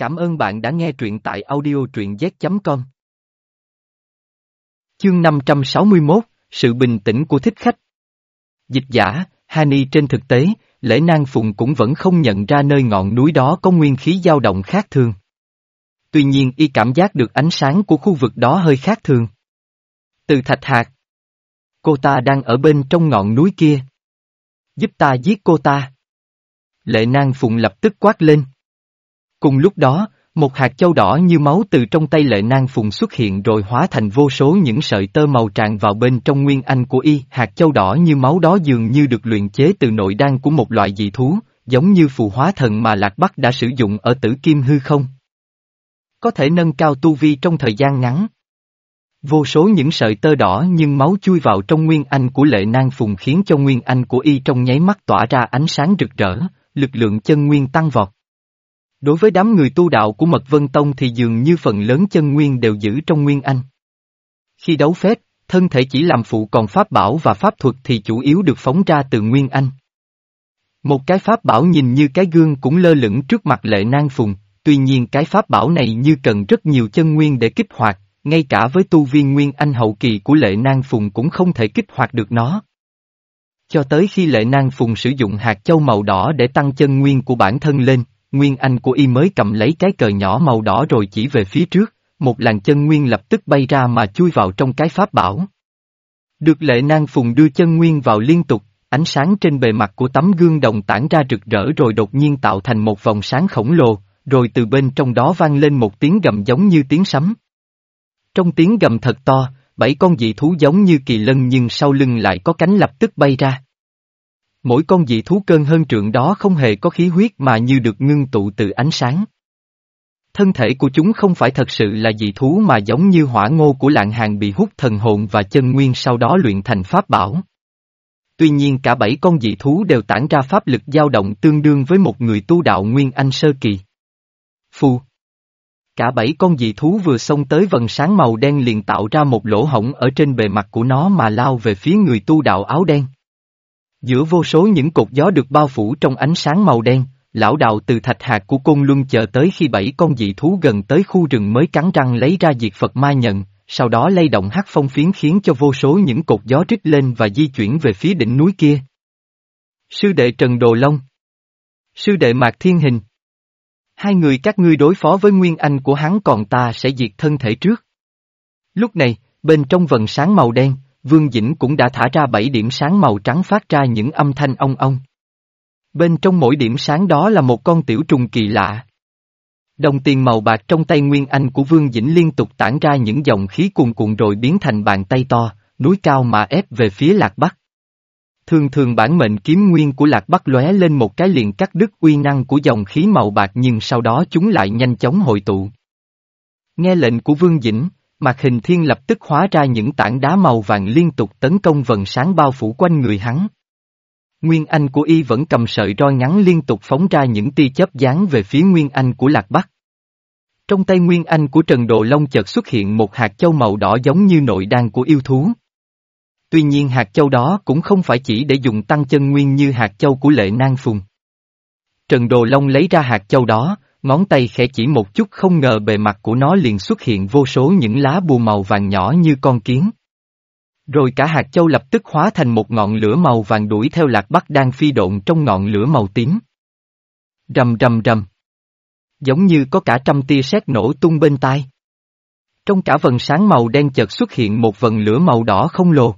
Cảm ơn bạn đã nghe truyện tại audio truyện z.com. Chương 561, Sự bình tĩnh của thích khách. Dịch giả, Hani trên thực tế, Lễ Nang Phùng cũng vẫn không nhận ra nơi ngọn núi đó có nguyên khí dao động khác thường. Tuy nhiên y cảm giác được ánh sáng của khu vực đó hơi khác thường. Từ thạch hạt. Cô ta đang ở bên trong ngọn núi kia. Giúp ta giết cô ta. Lệ Nang Phùng lập tức quát lên. Cùng lúc đó, một hạt châu đỏ như máu từ trong tay lệ nang phùng xuất hiện rồi hóa thành vô số những sợi tơ màu tràn vào bên trong nguyên anh của y. Hạt châu đỏ như máu đó dường như được luyện chế từ nội đan của một loại dị thú, giống như phù hóa thần mà Lạc Bắc đã sử dụng ở tử kim hư không. Có thể nâng cao tu vi trong thời gian ngắn. Vô số những sợi tơ đỏ nhưng máu chui vào trong nguyên anh của lệ nang phùng khiến cho nguyên anh của y trong nháy mắt tỏa ra ánh sáng rực rỡ, lực lượng chân nguyên tăng vọt. Đối với đám người tu đạo của Mật Vân Tông thì dường như phần lớn chân nguyên đều giữ trong Nguyên Anh. Khi đấu phép, thân thể chỉ làm phụ còn pháp bảo và pháp thuật thì chủ yếu được phóng ra từ Nguyên Anh. Một cái pháp bảo nhìn như cái gương cũng lơ lửng trước mặt lệ nan phùng, tuy nhiên cái pháp bảo này như cần rất nhiều chân nguyên để kích hoạt, ngay cả với tu viên Nguyên Anh hậu kỳ của lệ nan phùng cũng không thể kích hoạt được nó. Cho tới khi lệ nan phùng sử dụng hạt châu màu đỏ để tăng chân nguyên của bản thân lên, Nguyên Anh của y mới cầm lấy cái cờ nhỏ màu đỏ rồi chỉ về phía trước, một làn chân nguyên lập tức bay ra mà chui vào trong cái pháp bảo. Được lệ nang phùng đưa chân nguyên vào liên tục, ánh sáng trên bề mặt của tấm gương đồng tản ra rực rỡ rồi đột nhiên tạo thành một vòng sáng khổng lồ, rồi từ bên trong đó vang lên một tiếng gầm giống như tiếng sấm. Trong tiếng gầm thật to, bảy con dị thú giống như kỳ lân nhưng sau lưng lại có cánh lập tức bay ra. Mỗi con dị thú cơn hơn trượng đó không hề có khí huyết mà như được ngưng tụ từ ánh sáng. Thân thể của chúng không phải thật sự là dị thú mà giống như hỏa ngô của lạng hàng bị hút thần hồn và chân nguyên sau đó luyện thành pháp bảo. Tuy nhiên cả bảy con dị thú đều tản ra pháp lực dao động tương đương với một người tu đạo nguyên anh sơ kỳ. Phu Cả bảy con dị thú vừa xông tới vần sáng màu đen liền tạo ra một lỗ hổng ở trên bề mặt của nó mà lao về phía người tu đạo áo đen. Giữa vô số những cột gió được bao phủ trong ánh sáng màu đen, lão đạo từ thạch hạt của côn luân chờ tới khi bảy con dị thú gần tới khu rừng mới cắn răng lấy ra diệt Phật ma nhận, sau đó lay động hắc phong phiến khiến cho vô số những cột gió rít lên và di chuyển về phía đỉnh núi kia. Sư đệ Trần Đồ Long Sư đệ Mạc Thiên Hình Hai người các ngươi đối phó với Nguyên Anh của hắn còn ta sẽ diệt thân thể trước. Lúc này, bên trong vần sáng màu đen, Vương Dĩnh cũng đã thả ra bảy điểm sáng màu trắng phát ra những âm thanh ong ong. Bên trong mỗi điểm sáng đó là một con tiểu trùng kỳ lạ. Đồng tiền màu bạc trong tay Nguyên Anh của Vương Dĩnh liên tục tản ra những dòng khí cuồn cuộn rồi biến thành bàn tay to, núi cao mà ép về phía Lạc Bắc. Thường thường bản mệnh kiếm nguyên của Lạc Bắc lóe lên một cái liền cắt đứt uy năng của dòng khí màu bạc nhưng sau đó chúng lại nhanh chóng hội tụ. Nghe lệnh của Vương Dĩnh, Mạc Hình Thiên lập tức hóa ra những tảng đá màu vàng liên tục tấn công vần sáng bao phủ quanh người hắn. Nguyên Anh của y vẫn cầm sợi roi ngắn liên tục phóng ra những tia chớp dán về phía Nguyên Anh của Lạc Bắc. Trong tay Nguyên Anh của Trần Độ Long chợt xuất hiện một hạt châu màu đỏ giống như nội đan của yêu thú. Tuy nhiên hạt châu đó cũng không phải chỉ để dùng tăng chân nguyên như hạt châu của lệ nang phùng. Trần Đồ Long lấy ra hạt châu đó, ngón tay khẽ chỉ một chút không ngờ bề mặt của nó liền xuất hiện vô số những lá bùa màu vàng nhỏ như con kiến. Rồi cả hạt châu lập tức hóa thành một ngọn lửa màu vàng đuổi theo lạc bắc đang phi độn trong ngọn lửa màu tím. Rầm rầm rầm. Giống như có cả trăm tia sét nổ tung bên tai. Trong cả vần sáng màu đen chợt xuất hiện một vần lửa màu đỏ không lồ.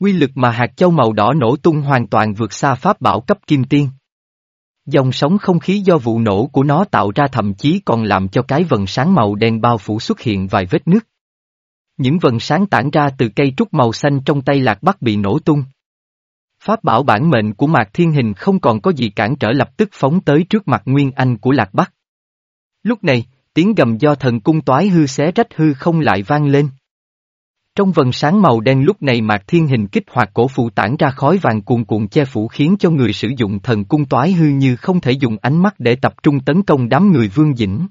Quy lực mà hạt châu màu đỏ nổ tung hoàn toàn vượt xa pháp bảo cấp kim tiên. Dòng sóng không khí do vụ nổ của nó tạo ra thậm chí còn làm cho cái vần sáng màu đen bao phủ xuất hiện vài vết nứt. Những vần sáng tản ra từ cây trúc màu xanh trong tay lạc bắc bị nổ tung. Pháp bảo bản mệnh của Mạc Thiên Hình không còn có gì cản trở lập tức phóng tới trước mặt Nguyên Anh của Lạc Bắc. Lúc này, tiếng gầm do thần cung toái hư xé rách hư không lại vang lên. Trong vần sáng màu đen lúc này Mạc Thiên Hình kích hoạt cổ phụ tản ra khói vàng cuồn cuộn che phủ khiến cho người sử dụng thần cung toái hư như không thể dùng ánh mắt để tập trung tấn công đám người vương dĩnh.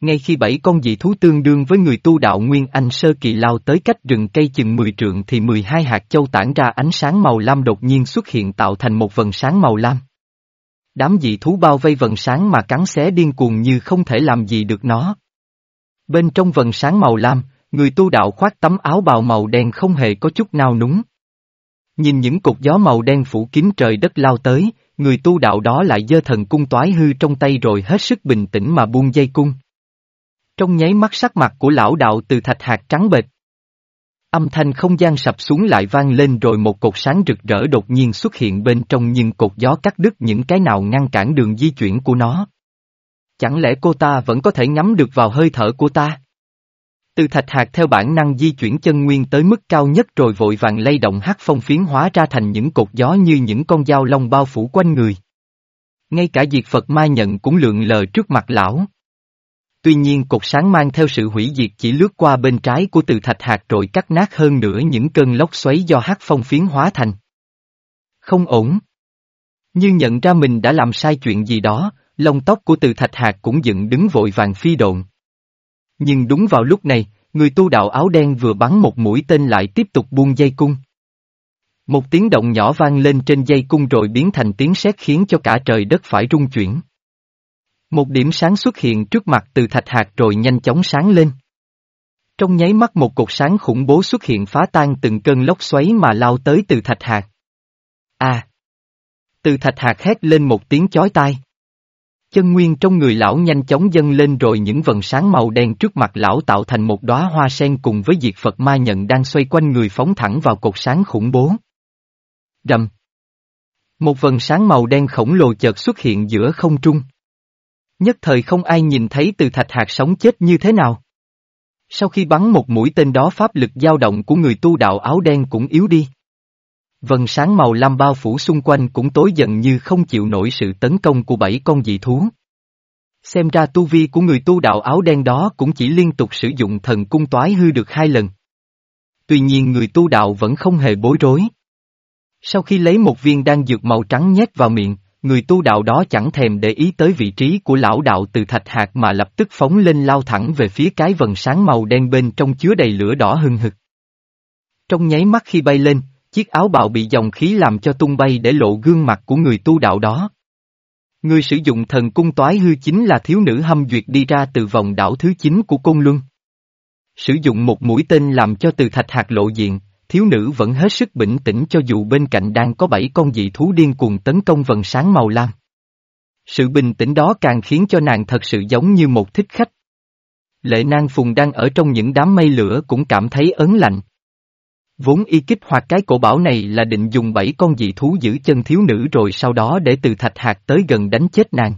Ngay khi bảy con dị thú tương đương với người tu đạo Nguyên Anh Sơ Kỳ lao tới cách rừng cây chừng 10 trượng thì 12 hạt châu tản ra ánh sáng màu lam đột nhiên xuất hiện tạo thành một vần sáng màu lam. Đám dị thú bao vây vần sáng mà cắn xé điên cuồng như không thể làm gì được nó. Bên trong vần sáng màu lam, người tu đạo khoác tấm áo bào màu đen không hề có chút nào núng. Nhìn những cột gió màu đen phủ kín trời đất lao tới, người tu đạo đó lại giơ thần cung toái hư trong tay rồi hết sức bình tĩnh mà buông dây cung. Trong nháy mắt sắc mặt của lão đạo từ thạch hạt trắng bệch. Âm thanh không gian sập xuống lại vang lên rồi một cột sáng rực rỡ đột nhiên xuất hiện bên trong nhưng cột gió cắt đứt những cái nào ngăn cản đường di chuyển của nó. Chẳng lẽ cô ta vẫn có thể ngắm được vào hơi thở của ta? Từ thạch hạt theo bản năng di chuyển chân nguyên tới mức cao nhất rồi vội vàng lay động hắc phong phiến hóa ra thành những cột gió như những con dao long bao phủ quanh người. Ngay cả diệt Phật Mai nhận cũng lượn lờ trước mặt lão. Tuy nhiên cột sáng mang theo sự hủy diệt chỉ lướt qua bên trái của từ thạch hạt rồi cắt nát hơn nữa những cơn lốc xoáy do hắc phong phiến hóa thành. Không ổn. Như nhận ra mình đã làm sai chuyện gì đó, lông tóc của từ thạch hạt cũng dựng đứng vội vàng phi độn. Nhưng đúng vào lúc này, người tu đạo áo đen vừa bắn một mũi tên lại tiếp tục buông dây cung. Một tiếng động nhỏ vang lên trên dây cung rồi biến thành tiếng sét khiến cho cả trời đất phải rung chuyển. Một điểm sáng xuất hiện trước mặt từ thạch hạt rồi nhanh chóng sáng lên. Trong nháy mắt một cột sáng khủng bố xuất hiện phá tan từng cơn lốc xoáy mà lao tới từ thạch hạt. À! Từ thạch hạt hét lên một tiếng chói tai. Chân nguyên trong người lão nhanh chóng dâng lên rồi những vần sáng màu đen trước mặt lão tạo thành một đóa hoa sen cùng với diệt Phật ma nhận đang xoay quanh người phóng thẳng vào cột sáng khủng bố. Rầm. Một vần sáng màu đen khổng lồ chợt xuất hiện giữa không trung. Nhất thời không ai nhìn thấy từ thạch hạt sống chết như thế nào. Sau khi bắn một mũi tên đó, pháp lực dao động của người tu đạo áo đen cũng yếu đi. Vần sáng màu lam bao phủ xung quanh cũng tối dần như không chịu nổi sự tấn công của bảy con dị thú. Xem ra tu vi của người tu đạo áo đen đó cũng chỉ liên tục sử dụng thần cung toái hư được hai lần. Tuy nhiên người tu đạo vẫn không hề bối rối. Sau khi lấy một viên đan dược màu trắng nhét vào miệng, người tu đạo đó chẳng thèm để ý tới vị trí của lão đạo từ thạch hạt mà lập tức phóng lên lao thẳng về phía cái vần sáng màu đen bên trong chứa đầy lửa đỏ hừng hực. Trong nháy mắt khi bay lên, chiếc áo bào bị dòng khí làm cho tung bay để lộ gương mặt của người tu đạo đó. Người sử dụng thần cung toái hư chính là thiếu nữ hâm duyệt đi ra từ vòng đảo thứ 9 của Côn Luân. Sử dụng một mũi tên làm cho từ thạch hạt lộ diện, thiếu nữ vẫn hết sức bình tĩnh cho dù bên cạnh đang có bảy con dị thú điên cuồng tấn công vần sáng màu lam. Sự bình tĩnh đó càng khiến cho nàng thật sự giống như một thích khách. Lệ nang phùng đang ở trong những đám mây lửa cũng cảm thấy ớn lạnh. Vốn y kích hoạt cái cổ bảo này là định dùng bảy con dị thú giữ chân thiếu nữ rồi sau đó để từ thạch hạt tới gần đánh chết nàng.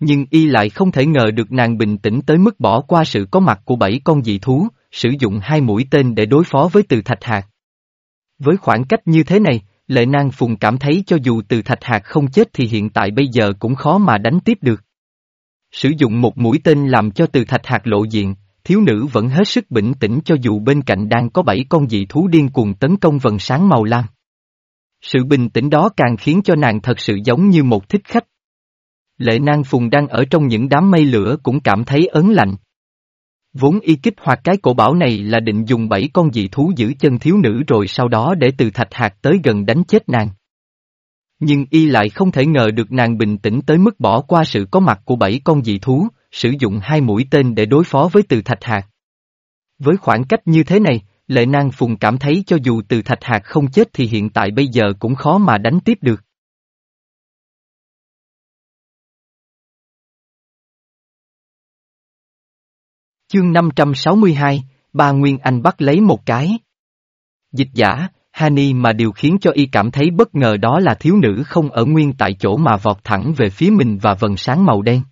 Nhưng y lại không thể ngờ được nàng bình tĩnh tới mức bỏ qua sự có mặt của bảy con dị thú, sử dụng hai mũi tên để đối phó với từ thạch hạt. Với khoảng cách như thế này, lệ nang phùng cảm thấy cho dù từ thạch hạt không chết thì hiện tại bây giờ cũng khó mà đánh tiếp được. Sử dụng một mũi tên làm cho từ thạch hạt lộ diện, thiếu nữ vẫn hết sức bình tĩnh cho dù bên cạnh đang có bảy con dị thú điên cuồng tấn công vần sáng màu lam. Sự bình tĩnh đó càng khiến cho nàng thật sự giống như một thích khách. Lệ nang phùng đang ở trong những đám mây lửa cũng cảm thấy ớn lạnh. Vốn y kích hoạt cái cổ bảo này là định dùng bảy con dị thú giữ chân thiếu nữ rồi sau đó để từ thạch hạt tới gần đánh chết nàng. Nhưng y lại không thể ngờ được nàng bình tĩnh tới mức bỏ qua sự có mặt của bảy con dị thú, sử dụng hai mũi tên để đối phó với từ thạch hạt. Với khoảng cách như thế này, Lệ Nang Phùng cảm thấy cho dù từ thạch hạt không chết thì hiện tại bây giờ cũng khó mà đánh tiếp được. Chương 562, ba Nguyên Anh bắt lấy một cái. Dịch giả, Hani mà điều khiến cho y cảm thấy bất ngờ đó là thiếu nữ không ở nguyên tại chỗ mà vọt thẳng về phía mình và vần sáng màu đen.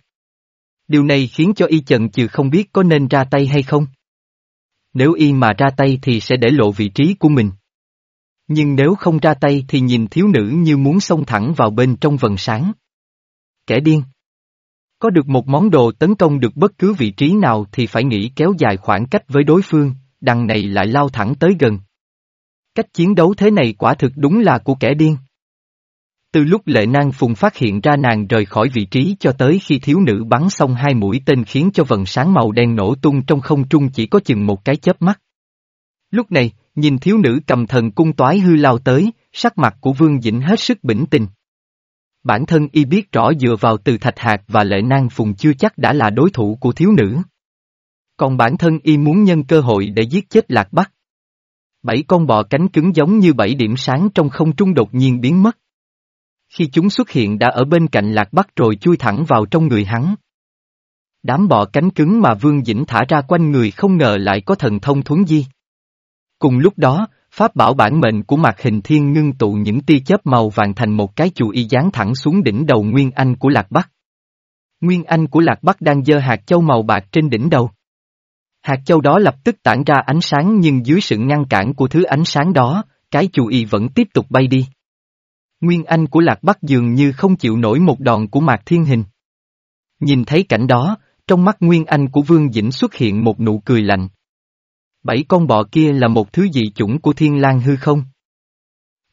Điều này khiến cho y chần chừ không biết có nên ra tay hay không. Nếu y mà ra tay thì sẽ để lộ vị trí của mình. Nhưng nếu không ra tay thì nhìn thiếu nữ như muốn xông thẳng vào bên trong vần sáng. Kẻ điên. Có được một món đồ tấn công được bất cứ vị trí nào thì phải nghĩ kéo dài khoảng cách với đối phương, đằng này lại lao thẳng tới gần. Cách chiến đấu thế này quả thực đúng là của kẻ điên. Từ lúc lệ nang phùng phát hiện ra nàng rời khỏi vị trí cho tới khi thiếu nữ bắn xong hai mũi tên khiến cho vần sáng màu đen nổ tung trong không trung chỉ có chừng một cái chớp mắt. Lúc này, nhìn thiếu nữ cầm thần cung toái hư lao tới, sắc mặt của Vương Dĩnh hết sức bình tình. Bản thân y biết rõ dựa vào từ thạch hạt và lệ nang phùng chưa chắc đã là đối thủ của thiếu nữ. Còn bản thân y muốn nhân cơ hội để giết chết lạc bắc. Bảy con bò cánh cứng giống như bảy điểm sáng trong không trung đột nhiên biến mất. Khi chúng xuất hiện đã ở bên cạnh lạc bắc rồi chui thẳng vào trong người hắn. Đám bọ cánh cứng mà Vương Dĩnh thả ra quanh người không ngờ lại có thần thông thuấn di. Cùng lúc đó, pháp bảo bản mệnh của mặt hình thiên ngưng tụ những tia chớp màu vàng thành một cái chù y dán thẳng xuống đỉnh đầu Nguyên Anh của Lạc Bắc. Nguyên Anh của Lạc Bắc đang giơ hạt châu màu bạc trên đỉnh đầu. Hạt châu đó lập tức tản ra ánh sáng nhưng dưới sự ngăn cản của thứ ánh sáng đó, cái chù y vẫn tiếp tục bay đi. Nguyên Anh của Lạc Bắc dường như không chịu nổi một đòn của Mạc Thiên Hình. Nhìn thấy cảnh đó, trong mắt Nguyên Anh của Vương Dĩnh xuất hiện một nụ cười lạnh. Bảy con bọ kia là một thứ dị chủng của thiên lang hư không?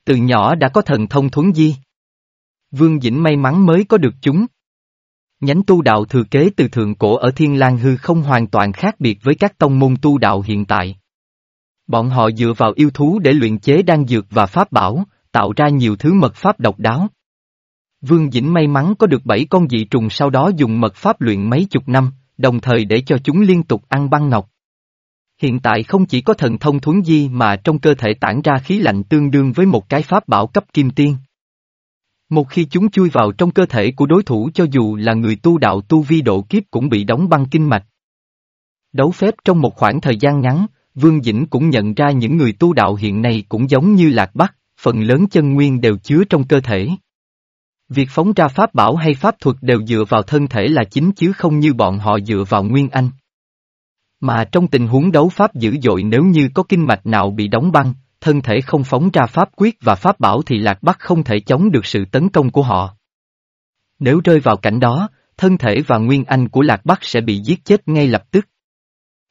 Từ nhỏ đã có thần thông thuấn di. Vương Dĩnh may mắn mới có được chúng. Nhánh tu đạo thừa kế từ thượng cổ ở thiên lang hư không hoàn toàn khác biệt với các tông môn tu đạo hiện tại. Bọn họ dựa vào yêu thú để luyện chế đan dược và pháp bảo, tạo ra nhiều thứ mật pháp độc đáo. Vương Dĩnh may mắn có được bảy con dị trùng sau đó dùng mật pháp luyện mấy chục năm, đồng thời để cho chúng liên tục ăn băng ngọc. Hiện tại không chỉ có thần thông thuấn di mà trong cơ thể tản ra khí lạnh tương đương với một cái pháp bảo cấp kim tiên. Một khi chúng chui vào trong cơ thể của đối thủ cho dù là người tu đạo tu vi độ kiếp cũng bị đóng băng kinh mạch. Đấu phép trong một khoảng thời gian ngắn, Vương Dĩnh cũng nhận ra những người tu đạo hiện nay cũng giống như Lạc Bắc, phần lớn chân nguyên đều chứa trong cơ thể. Việc phóng ra pháp bảo hay pháp thuật đều dựa vào thân thể là chính chứ không như bọn họ dựa vào nguyên anh. Mà trong tình huống đấu pháp dữ dội nếu như có kinh mạch nào bị đóng băng, thân thể không phóng ra pháp quyết và pháp bảo thì Lạc Bắc không thể chống được sự tấn công của họ. Nếu rơi vào cảnh đó, thân thể và nguyên anh của Lạc Bắc sẽ bị giết chết ngay lập tức.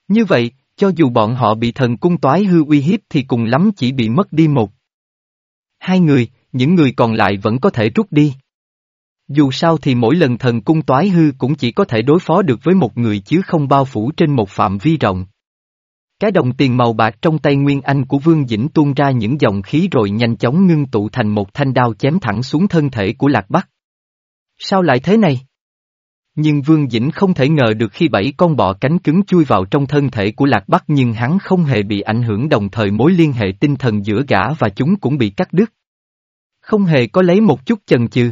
Như vậy, cho dù bọn họ bị thần cung toái hư uy hiếp thì cùng lắm chỉ bị mất đi một. Hai người, những người còn lại vẫn có thể rút đi. Dù sao thì mỗi lần thần cung toái hư cũng chỉ có thể đối phó được với một người chứ không bao phủ trên một phạm vi rộng. Cái đồng tiền màu bạc trong tay Nguyên Anh của Vương Dĩnh tuôn ra những dòng khí rồi nhanh chóng ngưng tụ thành một thanh đao chém thẳng xuống thân thể của Lạc Bắc. Sao lại thế này? Nhưng Vương Dĩnh không thể ngờ được khi bảy con bọ cánh cứng chui vào trong thân thể của Lạc Bắc nhưng hắn không hề bị ảnh hưởng đồng thời mối liên hệ tinh thần giữa gã và chúng cũng bị cắt đứt. Không hề có lấy một chút chần chừ.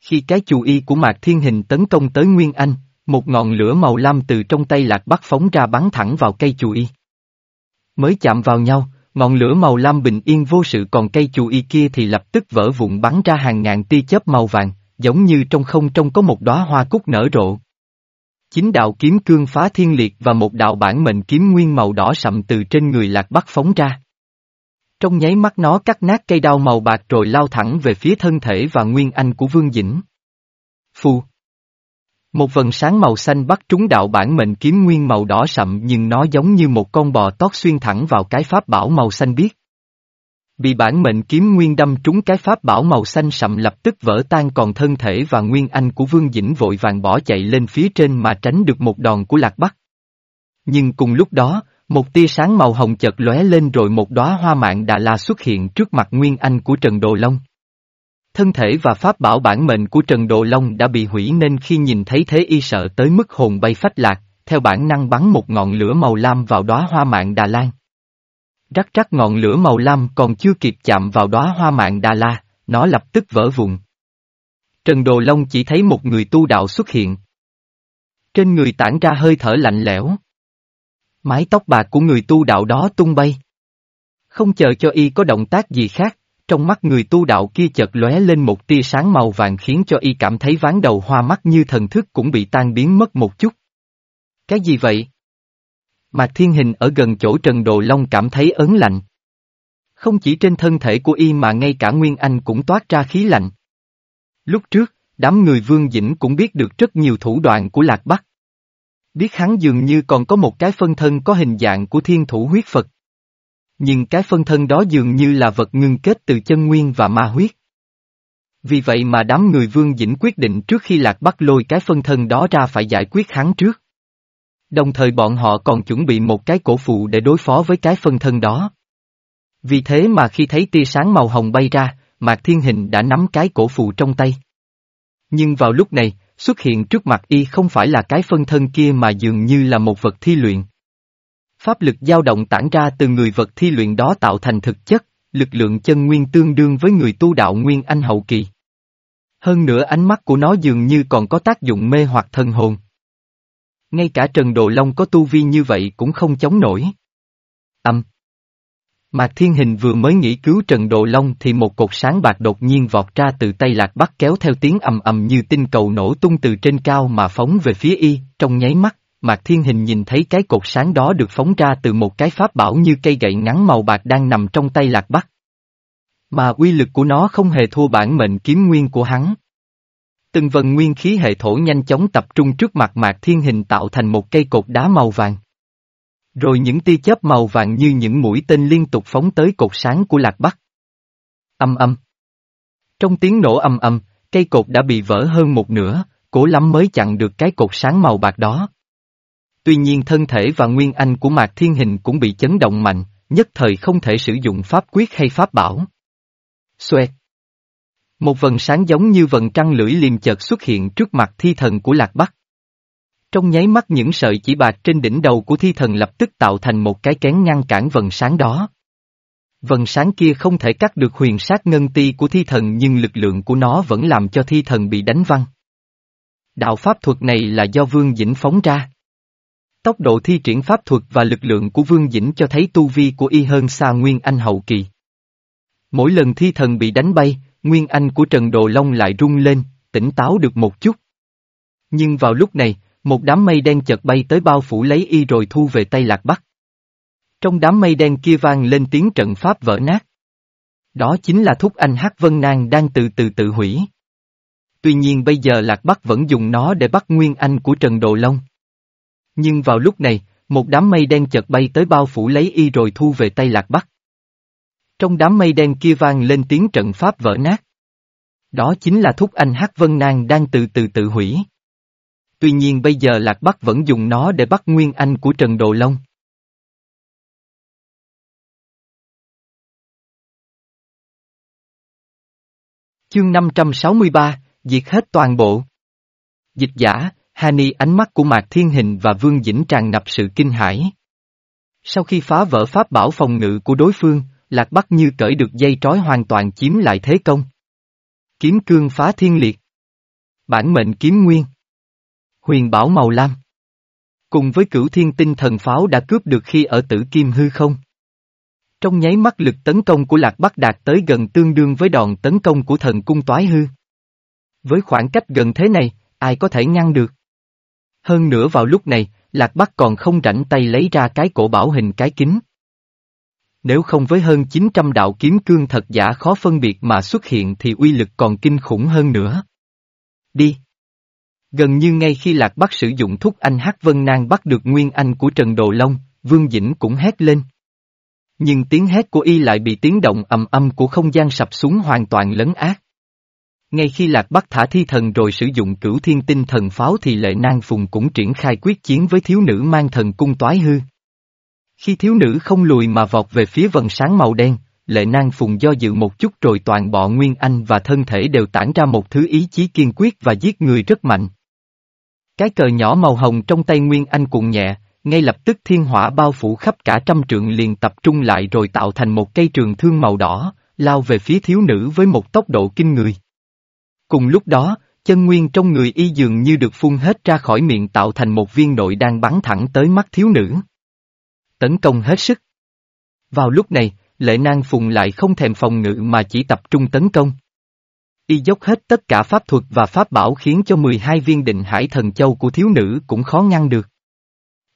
Khi cái chủ y của Mạc Thiên Hình tấn công tới Nguyên Anh, một ngọn lửa màu lam từ trong tay lạc bắc phóng ra bắn thẳng vào cây chủ y. Mới chạm vào nhau, ngọn lửa màu lam bình yên vô sự còn cây chủ y kia thì lập tức vỡ vụn bắn ra hàng ngàn tia chớp màu vàng, giống như trong không trong có một đóa hoa cúc nở rộ. Chính đạo kiếm cương phá thiên liệt và một đạo bản mệnh kiếm nguyên màu đỏ sậm từ trên người lạc bắc phóng ra. Trong nháy mắt nó cắt nát cây đao màu bạc rồi lao thẳng về phía thân thể và nguyên anh của Vương Dĩnh. Phù. Một vần sáng màu xanh bắt trúng đạo bản mệnh kiếm nguyên màu đỏ sậm nhưng nó giống như một con bò tót xuyên thẳng vào cái pháp bảo màu xanh biếc. Bị bản mệnh kiếm nguyên đâm trúng cái pháp bảo màu xanh sậm lập tức vỡ tan còn thân thể và nguyên anh của Vương Dĩnh vội vàng bỏ chạy lên phía trên mà tránh được một đòn của Lạc Bắc. Nhưng cùng lúc đó, một tia sáng màu hồng chợt lóe lên rồi một đóa hoa mạng Đà La xuất hiện trước mặt Nguyên Anh của Trần Đồ Long. Thân thể và pháp bảo bản mệnh của Trần Đồ Long đã bị hủy nên khi nhìn thấy thế y sợ tới mức hồn bay phách lạc, theo bản năng bắn một ngọn lửa màu lam vào đóa hoa mạng Đà Lan. Rắc rắc ngọn lửa màu lam còn chưa kịp chạm vào đóa hoa mạng Đà La, nó lập tức vỡ vụn. Trần Đồ Long chỉ thấy một người tu đạo xuất hiện. Trên người tản ra hơi thở lạnh lẽo. Mái tóc bạc của người tu đạo đó tung bay. Không chờ cho y có động tác gì khác, trong mắt người tu đạo kia chợt lóe lên một tia sáng màu vàng khiến cho y cảm thấy ván đầu hoa mắt như thần thức cũng bị tan biến mất một chút. Cái gì vậy? Mà Thiên Hình ở gần chỗ Trần Đồ Long cảm thấy ớn lạnh. Không chỉ trên thân thể của y mà ngay cả Nguyên Anh cũng toát ra khí lạnh. Lúc trước, đám người Vương Dĩnh cũng biết được rất nhiều thủ đoạn của Lạc Bắc. Biết hắn dường như còn có một cái phân thân có hình dạng của thiên thủ huyết Phật. Nhưng cái phân thân đó dường như là vật ngưng kết từ chân nguyên và ma huyết. Vì vậy mà đám người vương dĩnh quyết định trước khi lạc bắc lôi cái phân thân đó ra phải giải quyết hắn trước. Đồng thời bọn họ còn chuẩn bị một cái cổ phụ để đối phó với cái phân thân đó. Vì thế mà khi thấy tia sáng màu hồng bay ra, Mạc Thiên Hình đã nắm cái cổ phụ trong tay. Nhưng vào lúc này, xuất hiện trước mặt y không phải là cái phân thân kia mà dường như là một vật thi luyện. Pháp lực dao động tản ra từ người vật thi luyện đó tạo thành thực chất, lực lượng chân nguyên tương đương với người tu đạo nguyên anh hậu kỳ. Hơn nữa ánh mắt của nó dường như còn có tác dụng mê hoặc thần hồn. Ngay cả Trần Đồ Long có tu vi như vậy cũng không chống nổi. Âm. Mạc Thiên Hình vừa mới nghĩ cứu Trần Đồ Long thì một cột sáng bạc đột nhiên vọt ra từ tay lạc bắc kéo theo tiếng ầm ầm như tinh cầu nổ tung từ trên cao mà phóng về phía y, trong nháy mắt, Mạc Thiên Hình nhìn thấy cái cột sáng đó được phóng ra từ một cái pháp bảo như cây gậy ngắn màu bạc đang nằm trong tay lạc bắc. Mà uy lực của nó không hề thua bản mệnh kiếm nguyên của hắn. Từng vần nguyên khí hệ thổ nhanh chóng tập trung trước mặt Mạc Thiên Hình tạo thành một cây cột đá màu vàng. Rồi những tia chớp màu vàng như những mũi tên liên tục phóng tới cột sáng của Lạc Bắc. Âm âm. Trong tiếng nổ âm âm, cây cột đã bị vỡ hơn một nửa, cố lắm mới chặn được cái cột sáng màu bạc đó. Tuy nhiên thân thể và nguyên anh của Mạc Thiên Hình cũng bị chấn động mạnh, nhất thời không thể sử dụng pháp quyết hay pháp bảo. Xoẹt. Một vần sáng giống như vần trăng lưỡi liềm chợt xuất hiện trước mặt thi thần của Lạc Bắc. Trong nháy mắt những sợi chỉ bạc trên đỉnh đầu của thi thần lập tức tạo thành một cái kén ngăn cản vần sáng đó. Vần sáng kia không thể cắt được huyền sát ngân ti của thi thần nhưng lực lượng của nó vẫn làm cho thi thần bị đánh văng. Đạo pháp thuật này là do Vương Dĩnh phóng ra. Tốc độ thi triển pháp thuật và lực lượng của Vương Dĩnh cho thấy tu vi của y hơn xa Nguyên Anh hậu kỳ. Mỗi lần thi thần bị đánh bay, Nguyên Anh của Trần Đồ Long lại rung lên, tỉnh táo được một chút. Nhưng vào lúc này, một đám mây đen chợt bay tới bao phủ lấy y rồi thu về tay Lạc Bắc. Trong đám mây đen kia vang lên tiếng trận pháp vỡ nát. Đó chính là thúc anh Hắc Vân Nang đang từ từ tự hủy. Tuy nhiên bây giờ Lạc Bắc vẫn dùng nó để bắt Nguyên Anh của Trần Đồ Long. Nhưng vào lúc này, một đám mây đen chợt bay tới bao phủ lấy y rồi thu về tay Lạc Bắc. Trong đám mây đen kia vang lên tiếng trận pháp vỡ nát. Đó chính là thúc anh Hắc Vân Nang đang từ từ tự hủy. Tuy nhiên bây giờ Lạc Bắc vẫn dùng nó để bắt Nguyên Anh của Trần Đồ Long. Chương 563, diệt hết toàn bộ. Dịch giả, Hani ánh mắt của Mạc Thiên Hình và Vương Dĩnh tràn ngập sự kinh hãi. Sau khi phá vỡ pháp bảo phòng ngự của đối phương, Lạc Bắc như cởi được dây trói hoàn toàn chiếm lại thế công. Kiếm cương phá thiên liệt. Bản mệnh kiếm nguyên. Huyền bảo màu lam. Cùng với cửu thiên tinh thần pháo đã cướp được khi ở tử kim hư không. Trong nháy mắt lực tấn công của Lạc Bắc đạt tới gần tương đương với đòn tấn công của thần cung toái hư. Với khoảng cách gần thế này, ai có thể ngăn được? Hơn nữa vào lúc này, Lạc Bắc còn không rảnh tay lấy ra cái cổ bảo hình cái kính. Nếu không với hơn 900 đạo kiếm cương thật giả khó phân biệt mà xuất hiện thì uy lực còn kinh khủng hơn nữa. Đi! Gần như ngay khi Lạc Bắc sử dụng thúc anh Hắc Vân Nang bắt được nguyên anh của Trần Đồ Long, Vương Dĩnh cũng hét lên. Nhưng tiếng hét của y lại bị tiếng động ầm âm của không gian sập xuống hoàn toàn lấn át. Ngay khi Lạc Bắc thả thi thần rồi sử dụng cửu thiên tinh thần pháo thì lệ nang phùng cũng triển khai quyết chiến với thiếu nữ mang thần cung toái hư. Khi thiếu nữ không lùi mà vọt về phía vần sáng màu đen, lệ nang phùng do dự một chút rồi toàn bộ nguyên anh và thân thể đều tản ra một thứ ý chí kiên quyết và giết người rất mạnh. Cái cờ nhỏ màu hồng trong tay Nguyên Anh cuộn nhẹ, ngay lập tức thiên hỏa bao phủ khắp cả trăm trượng liền tập trung lại rồi tạo thành một cây trường thương màu đỏ, lao về phía thiếu nữ với một tốc độ kinh người. Cùng lúc đó, chân nguyên trong người y dường như được phun hết ra khỏi miệng tạo thành một viên nội đang bắn thẳng tới mắt thiếu nữ. Tấn công hết sức. Vào lúc này, lệ nang phùng lại không thèm phòng ngự mà chỉ tập trung tấn công. Y dốc hết tất cả pháp thuật và pháp bảo khiến cho 12 viên định hải thần châu của thiếu nữ cũng khó ngăn được.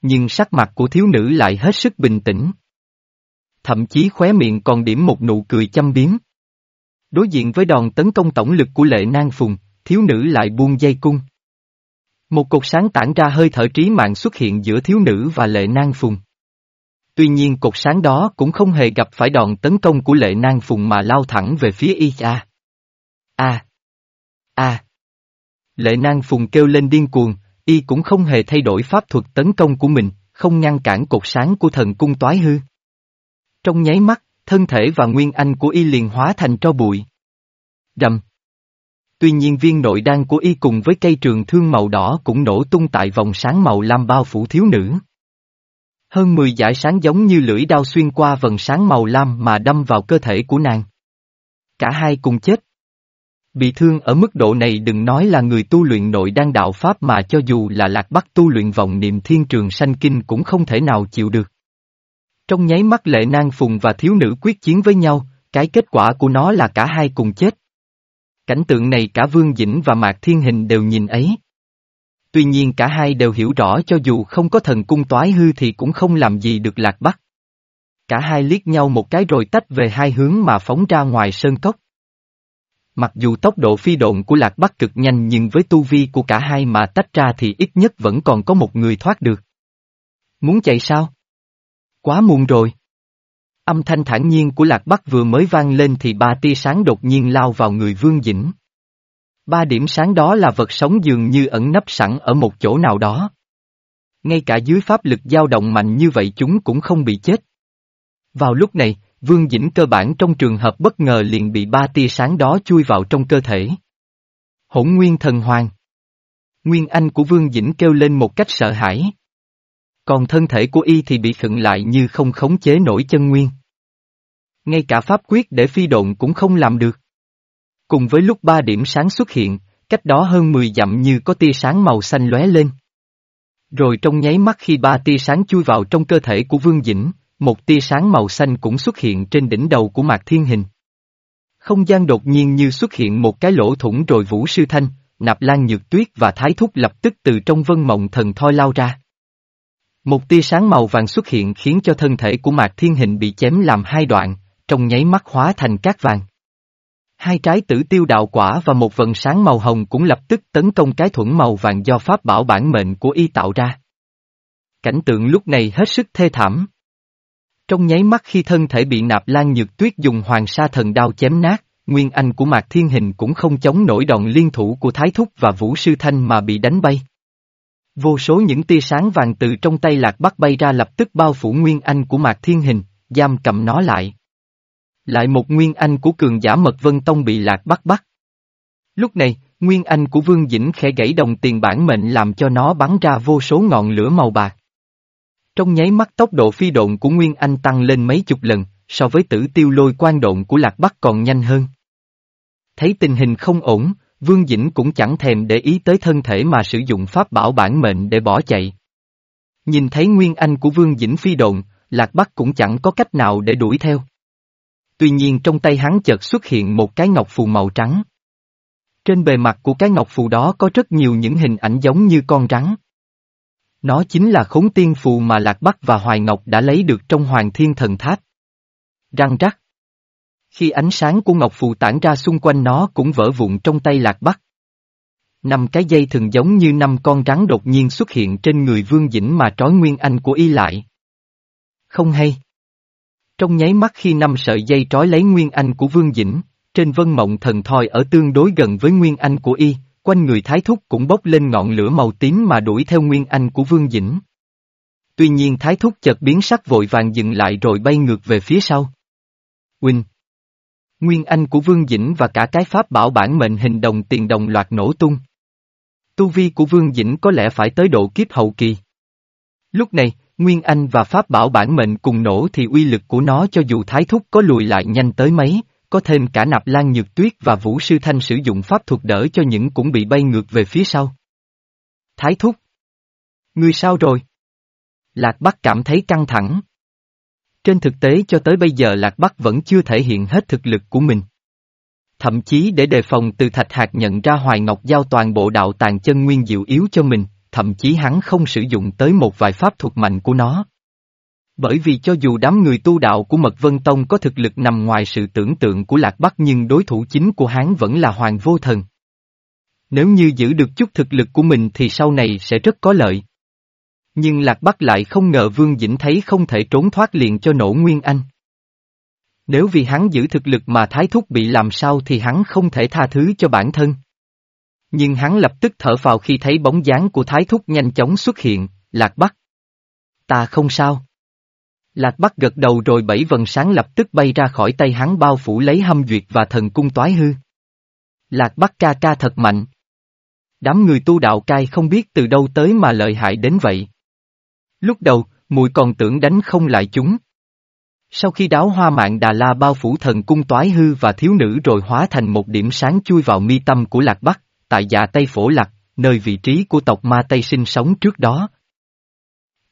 Nhưng sắc mặt của thiếu nữ lại hết sức bình tĩnh. Thậm chí khóe miệng còn điểm một nụ cười chăm biếm. Đối diện với đòn tấn công tổng lực của lệ nang phùng, thiếu nữ lại buông dây cung. Một cột sáng tản ra hơi thở trí mạng xuất hiện giữa thiếu nữ và lệ nang phùng. Tuy nhiên cột sáng đó cũng không hề gặp phải đòn tấn công của lệ nang phùng mà lao thẳng về phía y a A. A. Lệ nang phùng kêu lên điên cuồng, y cũng không hề thay đổi pháp thuật tấn công của mình, không ngăn cản cột sáng của thần cung toái hư. Trong nháy mắt, thân thể và nguyên anh của y liền hóa thành tro bụi. Rầm. Tuy nhiên viên nội đan của y cùng với cây trường thương màu đỏ cũng nổ tung tại vòng sáng màu lam bao phủ thiếu nữ. Hơn 10 dải sáng giống như lưỡi đao xuyên qua vần sáng màu lam mà đâm vào cơ thể của nàng. Cả hai cùng chết. Bị thương ở mức độ này đừng nói là người tu luyện nội đang đạo Pháp mà cho dù là lạc bắc tu luyện vọng niệm thiên trường sanh kinh cũng không thể nào chịu được. Trong nháy mắt lệ nang phùng và thiếu nữ quyết chiến với nhau, cái kết quả của nó là cả hai cùng chết. Cảnh tượng này cả Vương Dĩnh và Mạc Thiên Hình đều nhìn ấy. Tuy nhiên cả hai đều hiểu rõ cho dù không có thần cung toái hư thì cũng không làm gì được lạc bắc. Cả hai liếc nhau một cái rồi tách về hai hướng mà phóng ra ngoài sơn cốc. Mặc dù tốc độ phi độn của lạc bắc cực nhanh nhưng với tu vi của cả hai mà tách ra thì ít nhất vẫn còn có một người thoát được. Muốn chạy sao? Quá muộn rồi. Âm thanh thản nhiên của lạc bắc vừa mới vang lên thì ba tia sáng đột nhiên lao vào người Vương Dĩnh. Ba điểm sáng đó là vật sống dường như ẩn nấp sẵn ở một chỗ nào đó. Ngay cả dưới pháp lực dao động mạnh như vậy chúng cũng không bị chết. Vào lúc này, Vương Dĩnh cơ bản trong trường hợp bất ngờ liền bị ba tia sáng đó chui vào trong cơ thể. Hỗn Nguyên Thần Hoàng Nguyên Anh của Vương Dĩnh kêu lên một cách sợ hãi. Còn thân thể của y thì bị khựng lại như không khống chế nổi chân nguyên. Ngay cả pháp quyết để phi độn cũng không làm được. Cùng với lúc ba điểm sáng xuất hiện, cách đó hơn 10 dặm như có tia sáng màu xanh lóe lên. Rồi trong nháy mắt khi ba tia sáng chui vào trong cơ thể của Vương Dĩnh, một tia sáng màu xanh cũng xuất hiện trên đỉnh đầu của Mạc Thiên Hình. Không gian đột nhiên như xuất hiện một cái lỗ thủng rồi Vũ Sư Thanh, Nạp Lan Nhược Tuyết và Thái Thúc lập tức từ trong vân mộng thần thoi lao ra. Một tia sáng màu vàng xuất hiện khiến cho thân thể của Mạc Thiên Hình bị chém làm hai đoạn, trong nháy mắt hóa thành cát vàng. Hai trái tử tiêu đạo quả và một vần sáng màu hồng cũng lập tức tấn công cái thuẫn màu vàng do pháp bảo bản mệnh của y tạo ra. Cảnh tượng lúc này hết sức thê thảm. Trong nháy mắt khi thân thể bị nạp lan nhược tuyết dùng hoàng sa thần đao chém nát, nguyên anh của Mạc Thiên Hình cũng không chống nổi đòn liên thủ của Thái Thúc và Vũ Sư Thanh mà bị đánh bay. Vô số những tia sáng vàng từ trong tay lạc bắc bay ra lập tức bao phủ nguyên anh của Mạc Thiên Hình, giam cầm nó lại. Lại một nguyên anh của cường giả mật vân tông bị lạc bắc bắt. Lúc này, nguyên anh của Vương Dĩnh khẽ gãy đồng tiền bản mệnh làm cho nó bắn ra vô số ngọn lửa màu bạc. Trong nháy mắt tốc độ phi độn của Nguyên Anh tăng lên mấy chục lần, so với tử tiêu lôi quan độn của Lạc Bắc còn nhanh hơn. Thấy tình hình không ổn, Vương Dĩnh cũng chẳng thèm để ý tới thân thể mà sử dụng pháp bảo bản mệnh để bỏ chạy. Nhìn thấy Nguyên Anh của Vương Dĩnh phi độn, Lạc Bắc cũng chẳng có cách nào để đuổi theo. Tuy nhiên trong tay hắn chợt xuất hiện một cái ngọc phù màu trắng. Trên bề mặt của cái ngọc phù đó có rất nhiều những hình ảnh giống như con rắn. Nó chính là khốn tiên phù mà Lạc Bắc và Hoài Ngọc đã lấy được trong Hoàng Thiên Thần Tháp. Răng rắc. Khi ánh sáng của Ngọc Phù tản ra xung quanh nó cũng vỡ vụn trong tay Lạc Bắc. Năm cái dây thường giống như năm con rắn đột nhiên xuất hiện trên người Vương Dĩnh mà trói Nguyên Anh của y lại. Không hay. Trong nháy mắt khi năm sợi dây trói lấy Nguyên Anh của Vương Dĩnh, trên vân mộng thần thoi ở tương đối gần với Nguyên Anh của y, quanh người Thái Thúc cũng bốc lên ngọn lửa màu tím mà đuổi theo Nguyên Anh của Vương Dĩnh. Tuy nhiên Thái Thúc chợt biến sắc vội vàng dừng lại rồi bay ngược về phía sau. Huynh! Nguyên Anh của Vương Dĩnh và cả cái pháp bảo bản mệnh hình đồng tiền đồng loạt nổ tung. Tu vi của Vương Dĩnh có lẽ phải tới độ kiếp hậu kỳ. Lúc này, Nguyên Anh và pháp bảo bản mệnh cùng nổ thì uy lực của nó cho dù Thái Thúc có lùi lại nhanh tới mấy, có thêm cả nạp lan nhược tuyết và vũ sư thanh sử dụng pháp thuật đỡ cho những cũng bị bay ngược về phía sau. Thái thúc. Ngươi sao rồi? Lạc Bắc cảm thấy căng thẳng. Trên thực tế cho tới bây giờ Lạc Bắc vẫn chưa thể hiện hết thực lực của mình. Thậm chí để đề phòng từ thạch hạt nhận ra Hoài Ngọc giao toàn bộ đạo tàng chân nguyên diệu yếu cho mình, thậm chí hắn không sử dụng tới một vài pháp thuật mạnh của nó. Bởi vì cho dù đám người tu đạo của Mật Vân Tông có thực lực nằm ngoài sự tưởng tượng của Lạc Bắc nhưng đối thủ chính của hắn vẫn là Hoàng Vô Thần. Nếu như giữ được chút thực lực của mình thì sau này sẽ rất có lợi. Nhưng Lạc Bắc lại không ngờ Vương Dĩnh thấy không thể trốn thoát liền cho nổ Nguyên Anh. Nếu vì hắn giữ thực lực mà Thái Thúc bị làm sao thì hắn không thể tha thứ cho bản thân. Nhưng hắn lập tức thở vào khi thấy bóng dáng của Thái Thúc nhanh chóng xuất hiện, Lạc Bắc. Ta không sao. Lạc Bắc gật đầu rồi bảy vần sáng lập tức bay ra khỏi tay hắn bao phủ lấy hâm duyệt và thần cung toái hư. Lạc Bắc ca ca thật mạnh. Đám người tu đạo cai không biết từ đâu tới mà lợi hại đến vậy. Lúc đầu, mùi còn tưởng đánh không lại chúng. Sau khi đáo hoa mạng Đà La bao phủ thần cung toái hư và thiếu nữ rồi hóa thành một điểm sáng chui vào mi tâm của Lạc Bắc, tại dạ Tây Phổ Lạc, nơi vị trí của tộc Ma Tây sinh sống trước đó.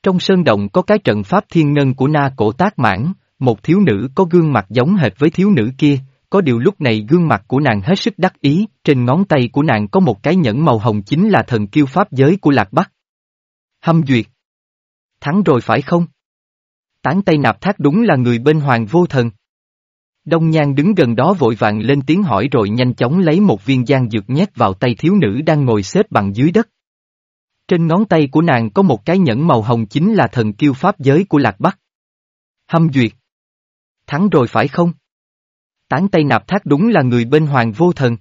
Trong sơn động có cái trận pháp thiên ngân của na cổ tác mãn, một thiếu nữ có gương mặt giống hệt với thiếu nữ kia, có điều lúc này gương mặt của nàng hết sức đắc ý, trên ngón tay của nàng có một cái nhẫn màu hồng chính là thần kiêu pháp giới của Lạc Bắc. Hâm duyệt. Thắng rồi phải không? Tán Tây Nạp Thác đúng là người bên Hoàng Vô Thần. Đông Nhan đứng gần đó vội vàng lên tiếng hỏi rồi nhanh chóng lấy một viên giang dược nhét vào tay thiếu nữ đang ngồi xếp bằng dưới đất. Trên ngón tay của nàng có một cái nhẫn màu hồng chính là thần kiêu pháp giới của Lạc Bắc. Hâm duyệt. Thắng rồi phải không? Tán tay Nạp Thác đúng là người bên Hoàng Vô Thần.